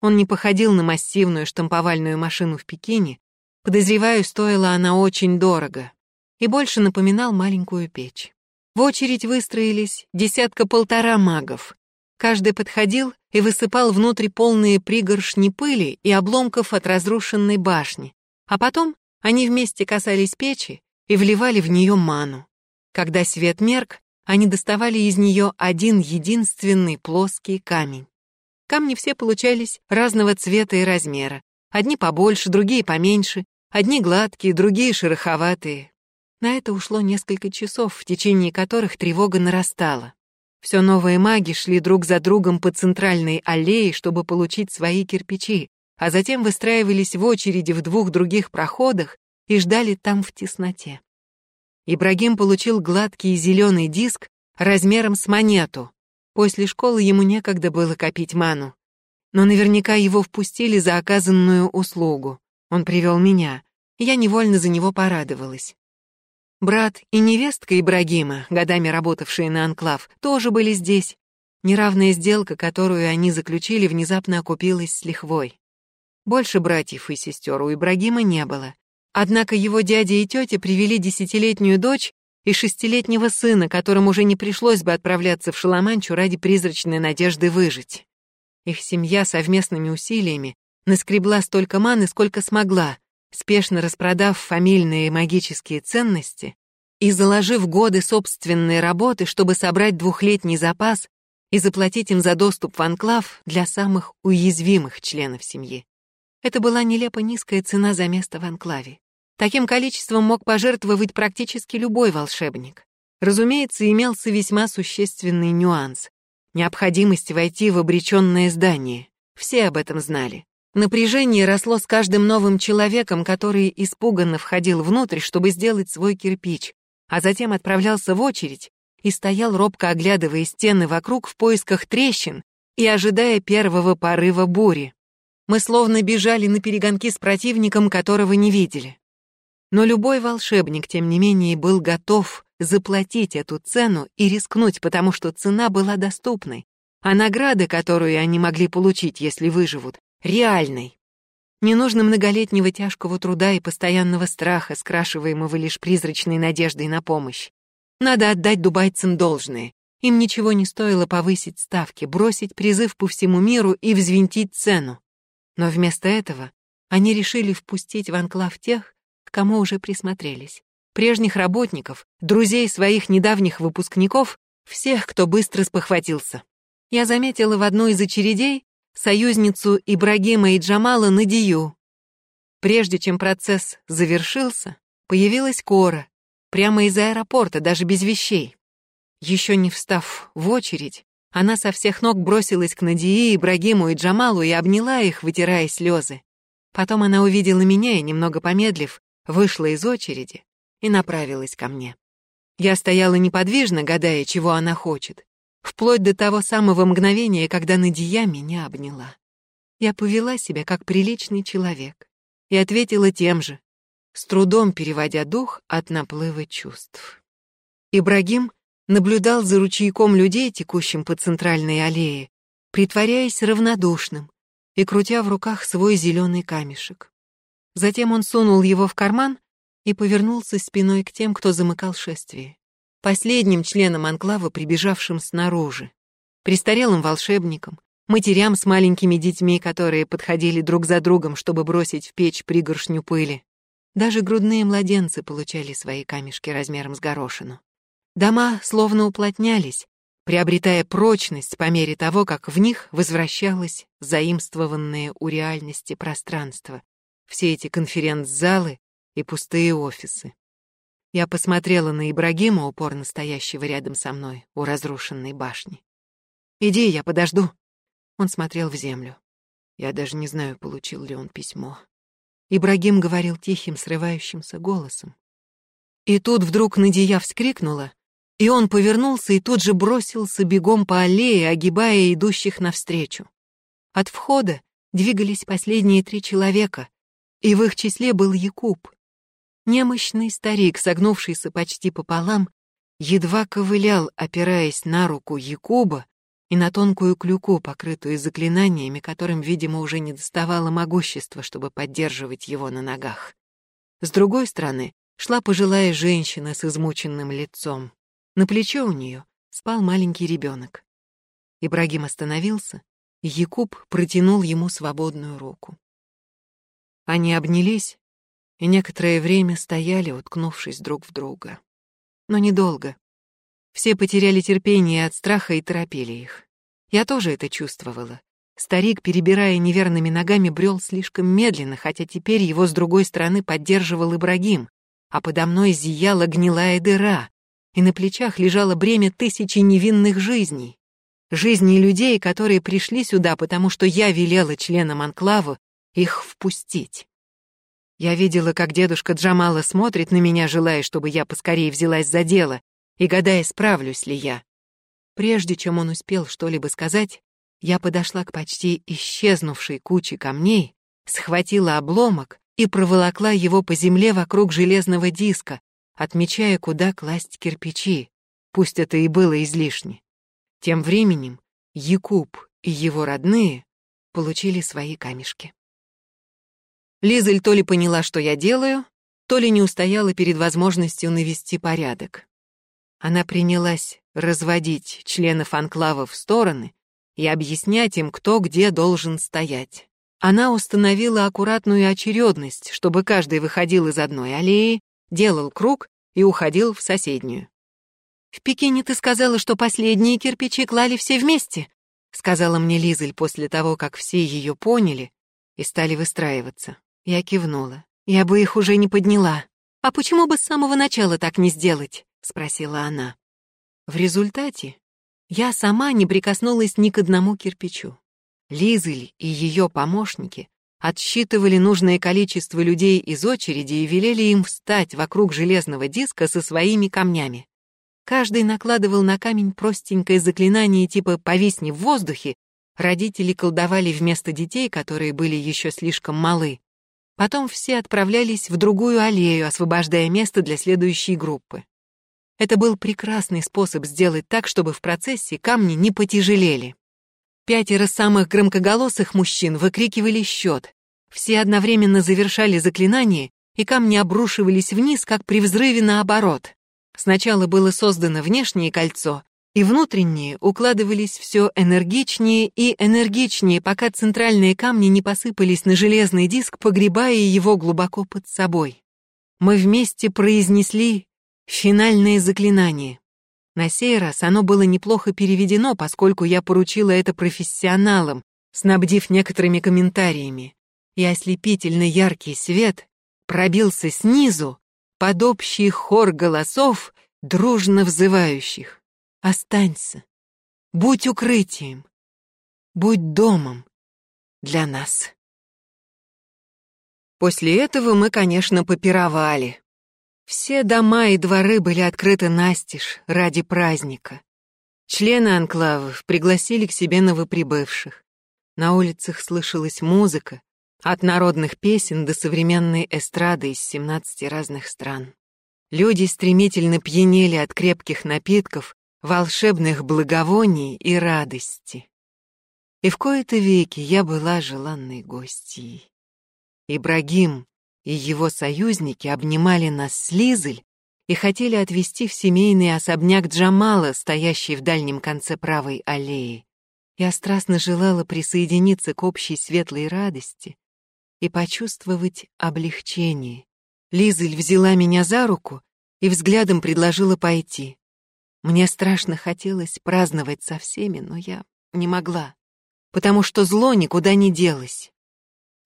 Он не походил на массивную штамповальную машину в Пекине, подозреваю, стоила она очень дорого, и больше напоминал маленькую печь. В очередь выстроились десятка-полтора магов, Каждый подходил и высыпал внутрь полные пригоршни пыли и обломков от разрушенной башни, а потом они вместе касались печи и вливали в нее ману. Когда свет мерк, они доставали из нее один единственный плоский камень. Камни все получались разного цвета и размера. Одни побольше, другие поменьше, одни гладкие, другие шероховатые. На это ушло несколько часов, в течение которых тревога нарастала. Все новые маги шли друг за другом по центральной аллее, чтобы получить свои кирпичи, а затем выстраивались в очереди в двух других проходах и ждали там в тесноте. Ибрагим получил гладкий зеленый диск размером с монету. После школы ему некогда было копить ману. Но наверняка его впустили за оказанную услугу. Он привел меня. Я невольно за него порадовалась. Брат и невестка Ибрагима, годами работавшие на анклав, тоже были здесь. Неравная сделка, которую они заключили, внезапно окупилась с лихвой. Больше братьев и сестер у Ибрагима не было. Однако его дядя и тетя привели десятилетнюю дочь и шестилетнего сына, которым уже не пришлось бы отправляться в Шаламанчу ради призрачной надежды выжить. Их семья совместными усилиями наскребла столько маны, сколько смогла, спешно распродав фамильные магические ценности и заложив годы собственной работы, чтобы собрать двухлетний запас и заплатить им за доступ в анклав для самых уязвимых членов семьи. Это была нелепо низкая цена за место в анклаве. Таким количеством мог пожертвовать практически любой волшебник. Разумеется, имелся весьма существенный нюанс — необходимость войти в обреченное здание. Все об этом знали. Напряжение росло с каждым новым человеком, который испуганно входил внутрь, чтобы сделать свой кирпич, а затем отправлялся в очередь и стоял, робко оглядывая стены вокруг в поисках трещин и ожидая первого порыва бури. Мы словно бежали на перегонки с противником, которого не видели. Но любой волшебник, тем не менее, был готов заплатить эту цену и рискнуть, потому что цена была доступной, а награды, которую они могли получить, если выживут, реальной. Не нужно многолетнего тяжкого труда и постоянного страха, скрашиваемого лишь призрачной надеждой на помощь. Надо отдать дубайцам должное. Им ничего не стоило повысить ставки, бросить призыв по всему миру и взвинтить цену. Но вместо этого они решили впустить в анклав тех, к кому уже присмотрелись. Прежних работников, друзей своих недавних выпускников, всех, кто быстро спохватился. Я заметила в одной из очередей союзницу Ибрагима и Джамала Надию. Прежде чем процесс завершился, появилась Кора, прямо из аэропорта, даже без вещей. Еще не встав в очередь, она со всех ног бросилась к Надии, Ибрагиму и Джамалу и обняла их, вытирая слезы. Потом она увидела меня и, немного помедлив, вышла из очереди и направилась ко мне. Я стояла неподвижно, гадая, чего она хочет, вплоть до того самого мгновения, когда Надия меня обняла. Я повела себя как приличный человек и ответила тем же, с трудом переводя дух от наплыва чувств. Ибрагим наблюдал за ручейком людей, текущим по центральной аллее, притворяясь равнодушным и крутя в руках свой зеленый камешек. Затем он сунул его в карман и повернулся спиной к тем, кто замыкал шествие. Последним членам анклава, прибежавшим снаружи. Престарелым волшебникам, матерям с маленькими детьми, которые подходили друг за другом, чтобы бросить в печь пригоршню пыли. Даже грудные младенцы получали свои камешки размером с горошину. Дома словно уплотнялись, приобретая прочность по мере того, как в них возвращалось заимствованное у реальности пространство, все эти конференц-залы и пустые офисы. Я посмотрела на Ибрагима, упорно стоящего рядом со мной у разрушенной башни. «Иди, я подожду». Он смотрел в землю. Я даже не знаю, получил ли он письмо. Ибрагим говорил тихим, срывающимся голосом. И тут вдруг Надия вскрикнула, и он повернулся и тут же бросился бегом по аллее, огибая идущих навстречу. От входа двигались последние три человека, и в их числе был Якуб. Немощный старик, согнувшийся почти пополам, едва ковылял, опираясь на руку Якуба и на тонкую клюку, покрытую заклинаниями, которым, видимо, уже не доставало могущества, чтобы поддерживать его на ногах. С другой стороны шла пожилая женщина с измученным лицом. На плече у нее спал маленький ребенок. Ибрагим остановился, и Якуб протянул ему свободную руку. Они обнялись и некоторое время стояли, уткнувшись друг в друга. Но недолго. Все потеряли терпение от страха и торопили их. Я тоже это чувствовала. Старик, перебирая неверными ногами, брел слишком медленно, хотя теперь его с другой стороны поддерживал Ибрагим, а подо мной зияла гнилая дыра, и на плечах лежало бремя тысячи невинных жизней. Жизней людей, которые пришли сюда, потому что я велела членам анклава их впустить. Я видела, как дедушка Джамала смотрит на меня, желая, чтобы я поскорее взялась за дело, и гадая, справлюсь ли я. Прежде чем он успел что-либо сказать, я подошла к почти исчезнувшей куче камней, схватила обломок и проволокла его по земле вокруг железного диска, отмечая, куда класть кирпичи, пусть это и было излишне. Тем временем Якуб и его родные получили свои камешки. Лизель то ли поняла, что я делаю, то ли не устояла перед возможностью навести порядок. Она принялась разводить членов анклава в стороны и объяснять им, кто где должен стоять. Она установила аккуратную очередность, чтобы каждый выходил из одной аллеи, делал круг и уходил в соседнюю. «В Пекине ты сказала, что последние кирпичи клали все вместе», сказала мне Лизель после того, как все ее поняли и стали выстраиваться. Я кивнула. «Я бы их уже не подняла. А почему бы с самого начала так не сделать?» спросила она. В результате я сама не прикоснулась ни к одному кирпичу. Лизель и ее помощники отсчитывали нужное количество людей из очереди и велели им встать вокруг железного диска со своими камнями. Каждый накладывал на камень простенькое заклинание типа «повисни в воздухе», родители колдовали вместо детей, которые были еще слишком малы. Потом все отправлялись в другую аллею, освобождая место для следующей группы. Это был прекрасный способ сделать так, чтобы в процессе камни не потяжелели. Пятеро самых громкоголосых мужчин выкрикивали счет. Все одновременно завершали заклинание, и камни обрушивались вниз, как при взрыве наоборот. Сначала было создано внешнее кольцо, и внутренние укладывались все энергичнее и энергичнее, пока центральные камни не посыпались на железный диск, погребая его глубоко под собой. Мы вместе произнесли финальное заклинание. На сей раз оно было неплохо переведено, поскольку я поручила это профессионалам, снабдив некоторыми комментариями. И ослепительно яркий свет пробился снизу под общий хор голосов, дружно взывающих. «Останься, будь укрытием, будь домом для нас». После этого мы, конечно, попировали. Все дома и дворы были открыты настежь ради праздника. Члены анклавов пригласили к себе новоприбывших. На улицах слышалась музыка, от народных песен до современной эстрады из 17 разных стран. Люди стремительно пьянели от крепких напитков, волшебных благовоний и радости. И в кои-то веки я была желанной гостьей. Ибрагим и его союзники обнимали нас с Лизель и хотели отвезти в семейный особняк Джамала, стоящий в дальнем конце правой аллеи. Я страстно желала присоединиться к общей светлой радости и почувствовать облегчение. Лизель взяла меня за руку и взглядом предложила пойти. Мне страшно хотелось праздновать со всеми, но я не могла, потому что зло никуда не делось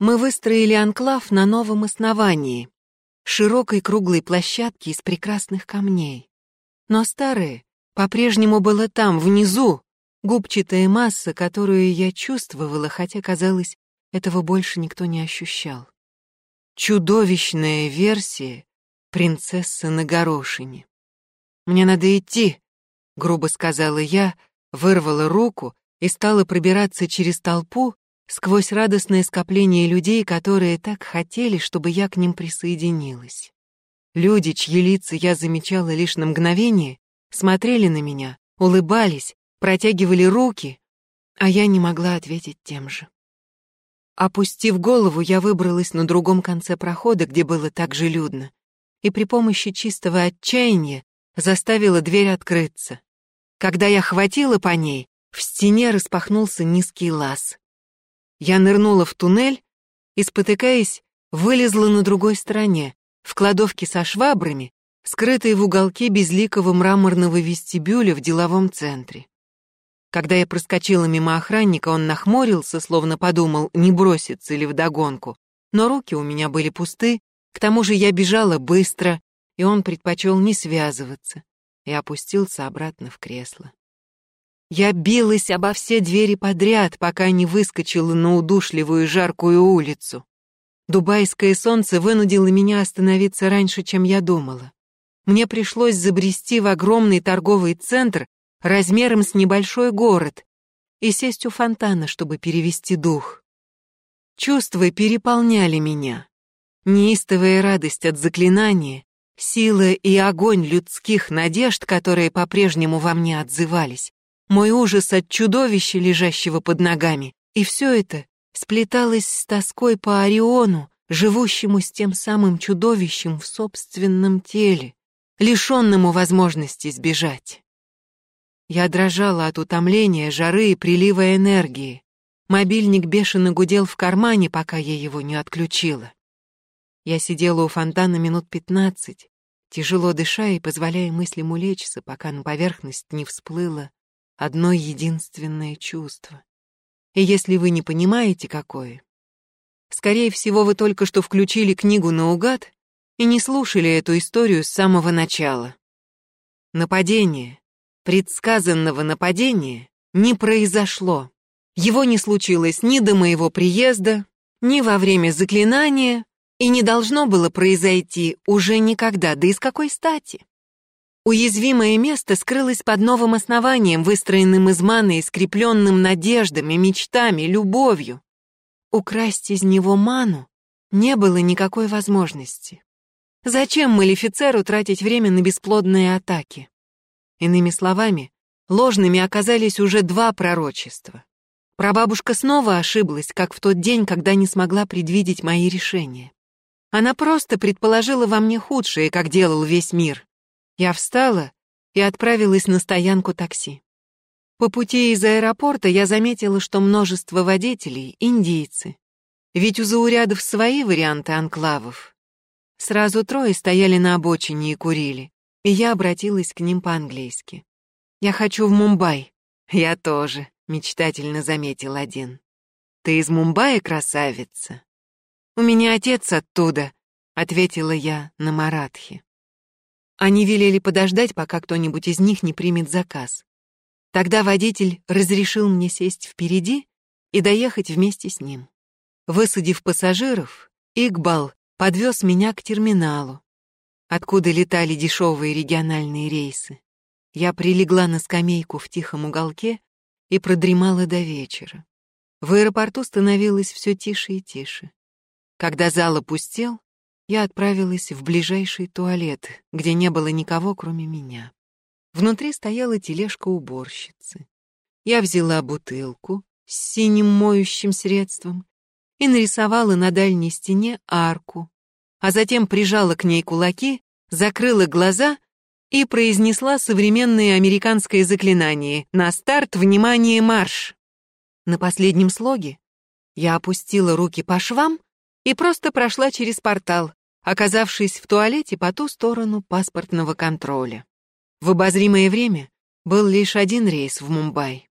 мы выстроили анклав на новом основании, широкой круглой площадке из прекрасных камней. Но старое по-прежнему было там, внизу, губчатая масса, которую я чувствовала, хотя, казалось, этого больше никто не ощущал. Чудовищная версия принцессы на горошине. «Мне надо идти», — грубо сказала я, вырвала руку и стала пробираться через толпу, сквозь радостное скопление людей, которые так хотели, чтобы я к ним присоединилась. Люди, чьи лица я замечала лишь на мгновение, смотрели на меня, улыбались, протягивали руки, а я не могла ответить тем же. Опустив голову, я выбралась на другом конце прохода, где было так же людно, и при помощи чистого отчаяния заставила дверь открыться. Когда я хватила по ней, в стене распахнулся низкий лаз. Я нырнула в туннель и, спотыкаясь, вылезла на другой стороне, в кладовке со швабрами, скрытой в уголке безликого мраморного вестибюля в деловом центре. Когда я проскочила мимо охранника, он нахмурился, словно подумал, не бросится ли вдогонку. Но руки у меня были пусты, к тому же я бежала быстро, и он предпочел не связываться и опустился обратно в кресло. Я билась обо все двери подряд, пока не выскочила на удушливую жаркую улицу. Дубайское солнце вынудило меня остановиться раньше, чем я думала. Мне пришлось забрести в огромный торговый центр размером с небольшой город и сесть у фонтана, чтобы перевести дух. Чувства переполняли меня. Неистовая радость от заклинания, сила и огонь людских надежд, которые по-прежнему во мне отзывались, мой ужас от чудовища, лежащего под ногами, и все это сплеталось с тоской по Ориону, живущему с тем самым чудовищем в собственном теле, лишенному возможности сбежать. Я дрожала от утомления, жары и прилива энергии. Мобильник бешено гудел в кармане, пока я его не отключила. Я сидела у фонтана минут пятнадцать, тяжело дыша и позволяя мыслям улечься, пока на поверхность не всплыло одно единственное чувство. И если вы не понимаете, какое, скорее всего, вы только что включили книгу наугад и не слушали эту историю с самого начала. Нападение, предсказанного нападения, не произошло. Его не случилось ни до моего приезда, ни во время заклинания, и не должно было произойти уже никогда, да и с какой стати? Уязвимое место скрылось под новым основанием, выстроенным из маны и скрепленным надеждами, мечтами, любовью. Украсть из него ману не было никакой возможности. Зачем Малефицеру тратить время на бесплодные атаки? Иными словами, ложными оказались уже два пророчества. Прабабушка снова ошиблась, как в тот день, когда не смогла предвидеть мои решения. Она просто предположила во мне худшее, как делал весь мир, я встала и отправилась на стоянку такси. По пути из аэропорта я заметила, что множество водителей — индийцы. Ведь у заурядов свои варианты анклавов. Сразу трое стояли на обочине и курили, и я обратилась к ним по-английски. «Я хочу в Мумбай». «Я тоже», — мечтательно заметил один. «Ты из Мумбаи, красавица?» «У меня отец оттуда», — ответила я на маратхи. Они велели подождать, пока кто-нибудь из них не примет заказ. Тогда водитель разрешил мне сесть впереди и доехать вместе с ним. Высадив пассажиров, Игбал подвез меня к терминалу, откуда летали дешевые региональные рейсы. Я прилегла на скамейку в тихом уголке и продремала до вечера. В аэропорту становилось все тише и тише. Когда зал опустел, я отправилась в ближайший туалет, где не было никого, кроме меня. Внутри стояла тележка уборщицы. Я взяла бутылку с синим моющим средством и нарисовала на дальней стене арку, а затем прижала к ней кулаки, закрыла глаза и произнесла современное американское заклинание «На старт, внимание, марш!». На последнем слоге я опустила руки по швам и просто прошла через портал, оказавшись в туалете по ту сторону паспортного контроля. В обозримое время был лишь один рейс в Мумбай.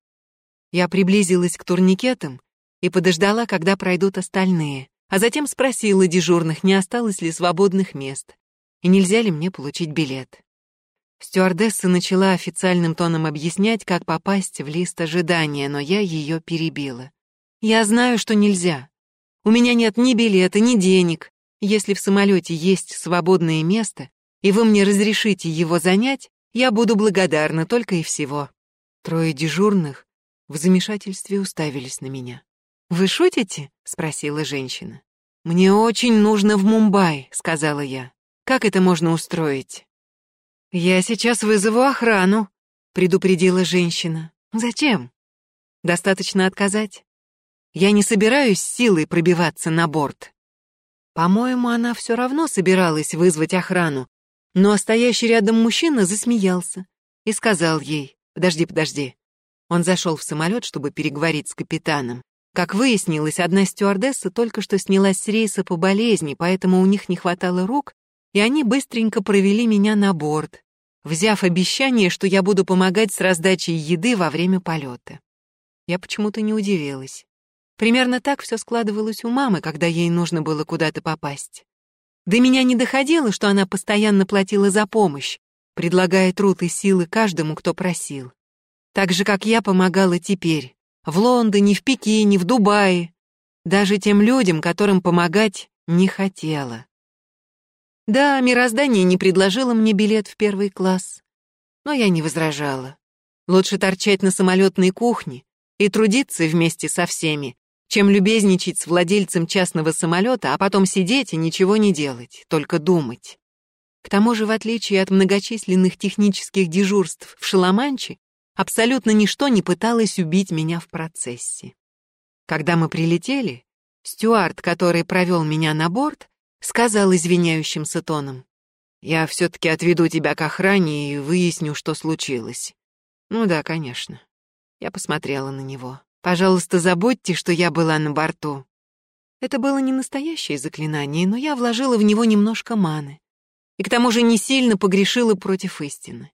Я приблизилась к турникетам и подождала, когда пройдут остальные, а затем спросила дежурных, не осталось ли свободных мест и нельзя ли мне получить билет. Стюардесса начала официальным тоном объяснять, как попасть в лист ожидания, но я ее перебила. «Я знаю, что нельзя. У меня нет ни билета, ни денег. Если в самолете есть свободное место, и вы мне разрешите его занять, я буду благодарна только и всего. Трое дежурных в замешательстве уставились на меня. «Вы шутите?» — спросила женщина. «Мне очень нужно в Мумбай», — сказала я. «Как это можно устроить?» «Я сейчас вызову охрану», — предупредила женщина. «Зачем?» «Достаточно отказать. Я не собираюсь силой пробиваться на борт». По-моему, она все равно собиралась вызвать охрану, но стоящий рядом мужчина засмеялся и сказал ей, «Подожди, подожди». Он зашел в самолет, чтобы переговорить с капитаном. Как выяснилось, одна стюардесса только что снялась с рейса по болезни, поэтому у них не хватало рук, и они быстренько провели меня на борт, взяв обещание, что я буду помогать с раздачей еды во время полета. Я почему-то не удивилась. Примерно так все складывалось у мамы, когда ей нужно было куда-то попасть. До меня не доходило, что она постоянно платила за помощь, предлагая труд и силы каждому, кто просил. Так же, как я помогала теперь, в Лондоне, в Пекине, в Дубае, даже тем людям, которым помогать не хотела. Да, мироздание не предложило мне билет в первый класс, но я не возражала. Лучше торчать на самолетной кухне и трудиться вместе со всеми, чем любезничать с владельцем частного самолета, а потом сидеть и ничего не делать, только думать. К тому же, в отличие от многочисленных технических дежурств в Шаламанче, абсолютно ничто не пыталось убить меня в процессе. Когда мы прилетели, стюард, который провел меня на борт, сказал извиняющимся тоном, «Я все-таки отведу тебя к охране и выясню, что случилось». «Ну да, конечно». Я посмотрела на него. Пожалуйста, забудьте, что я была на борту. Это было не настоящее заклинание, но я вложила в него немножко маны. И к тому же не сильно погрешила против истины.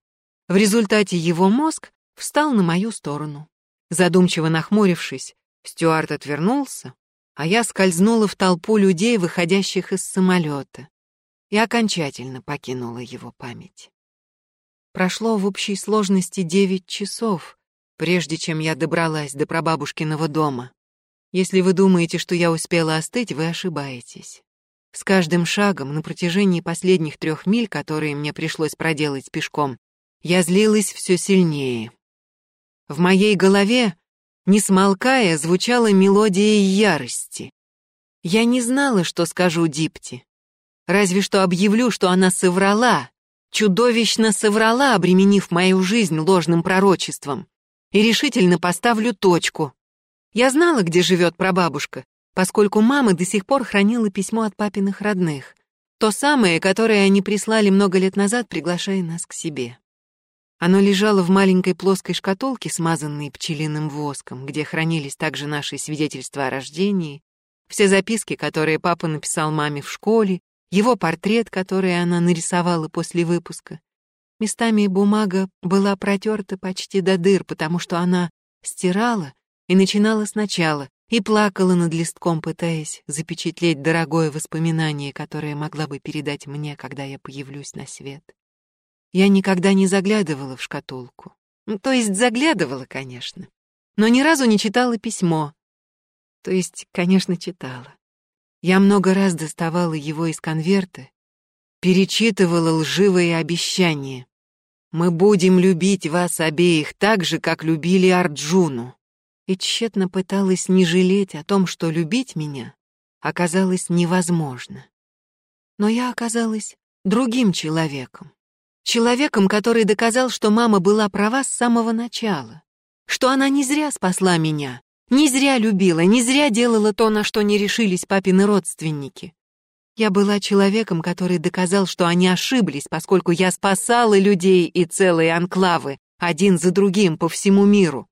В результате его мозг встал на мою сторону. Задумчиво нахмурившись, Стюарт отвернулся, а я скользнула в толпу людей, выходящих из самолета, и окончательно покинула его память. Прошло в общей сложности девять часов, прежде чем я добралась до прабабушкиного дома. Если вы думаете, что я успела остыть, вы ошибаетесь. С каждым шагом на протяжении последних трех миль, которые мне пришлось проделать пешком, я злилась все сильнее. В моей голове, не смолкая, звучала мелодия ярости. Я не знала, что скажу Дипти. Разве что объявлю, что она соврала, чудовищно соврала, обременив мою жизнь ложным пророчеством и решительно поставлю точку. Я знала, где живет прабабушка, поскольку мама до сих пор хранила письмо от папиных родных. То самое, которое они прислали много лет назад, приглашая нас к себе. Оно лежало в маленькой плоской шкатулке, смазанной пчелиным воском, где хранились также наши свидетельства о рождении, все записки, которые папа написал маме в школе, его портрет, который она нарисовала после выпуска. Местами бумага была протерта почти до дыр, потому что она стирала и начинала сначала, и плакала над листком, пытаясь запечатлеть дорогое воспоминание, которое могла бы передать мне, когда я появлюсь на свет. Я никогда не заглядывала в шкатулку. Ну, то есть заглядывала, конечно, но ни разу не читала письмо. То есть, конечно, читала. Я много раз доставала его из конверта, перечитывала лживые обещания. «Мы будем любить вас обеих так же, как любили Арджуну», и тщетно пыталась не жалеть о том, что любить меня оказалось невозможно. Но я оказалась другим человеком. Человеком, который доказал, что мама была права с самого начала, что она не зря спасла меня, не зря любила, не зря делала то, на что не решились папины родственники. Я была человеком, который доказал, что они ошиблись, поскольку я спасала людей и целые анклавы, один за другим по всему миру.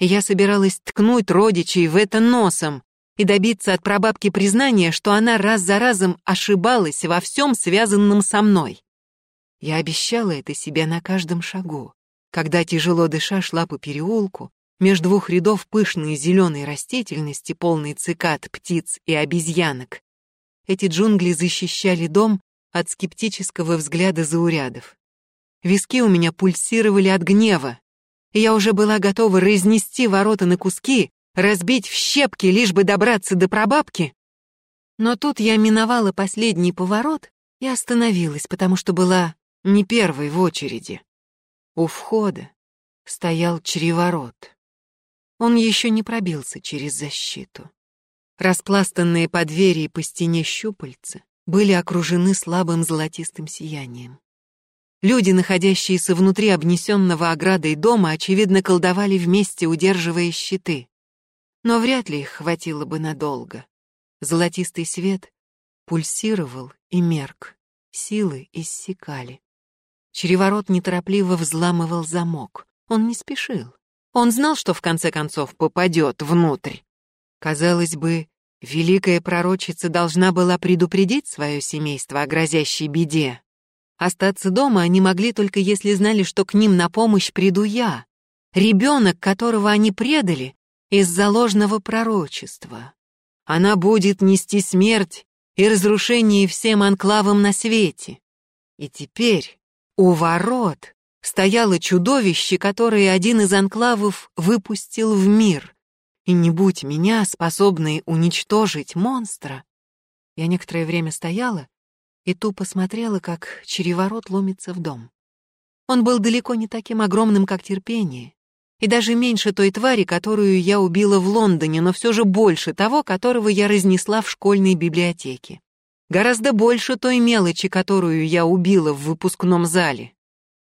Я собиралась ткнуть родичей в это носом и добиться от прабабки признания, что она раз за разом ошибалась во всем, связанном со мной. Я обещала это себе на каждом шагу, когда, тяжело дыша, шла по переулку, между двух рядов пышной зеленой растительности, полной цикад, птиц и обезьянок. Эти джунгли защищали дом от скептического взгляда заурядов. Виски у меня пульсировали от гнева, и я уже была готова разнести ворота на куски, разбить в щепки, лишь бы добраться до прабабки. Но тут я миновала последний поворот и остановилась, потому что была не первой в очереди. У входа стоял чреворот. Он еще не пробился через защиту. Распластанные по двери и по стене щупальца были окружены слабым золотистым сиянием. Люди, находящиеся внутри обнесенного оградой дома, очевидно, колдовали вместе, удерживая щиты. Но вряд ли их хватило бы надолго. Золотистый свет пульсировал и мерк, силы иссякали. Череворот неторопливо взламывал замок. Он не спешил. Он знал, что в конце концов попадет внутрь. Казалось бы, великая пророчица должна была предупредить свое семейство о грозящей беде. Остаться дома они могли только если знали, что к ним на помощь приду я, ребенок, которого они предали из-за ложного пророчества. Она будет нести смерть и разрушение всем анклавам на свете. И теперь у ворот стояло чудовище, которое один из анклавов выпустил в мир. И не будь меня, способной уничтожить монстра. Я некоторое время стояла и тупо смотрела, как череворот ломится в дом. Он был далеко не таким огромным, как терпение, и даже меньше той твари, которую я убила в Лондоне, но все же больше того, которого я разнесла в школьной библиотеке. Гораздо больше той мелочи, которую я убила в выпускном зале.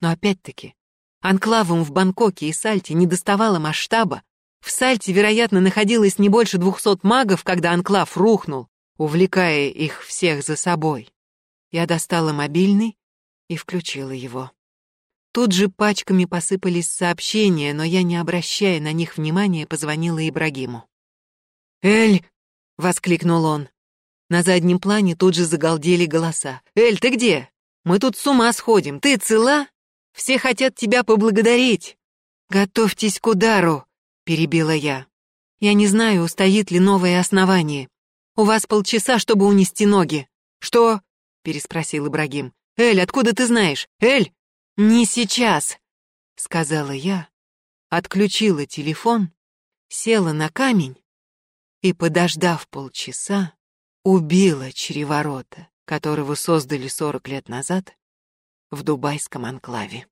Но опять-таки, анклавам в Бангкоке и Сальте не доставало масштаба. В Сальте, вероятно, находилось не больше двухсот магов, когда анклав рухнул, увлекая их всех за собой. Я достала мобильный и включила его. Тут же пачками посыпались сообщения, но я, не обращая на них внимания, позвонила Ибрагиму. «Эль!» — воскликнул он. На заднем плане тут же загалдели голоса. «Эль, ты где? Мы тут с ума сходим. Ты цела?» Все хотят тебя поблагодарить. Готовьтесь к удару, перебила я. Я не знаю, устоит ли новое основание. У вас полчаса, чтобы унести ноги. Что? переспросил Ибрагим. Эль, откуда ты знаешь? Эль, не сейчас, сказала я, отключила телефон, села на камень и, подождав полчаса, убила чреворота, которого создали сорок лет назад в дубайском анклаве.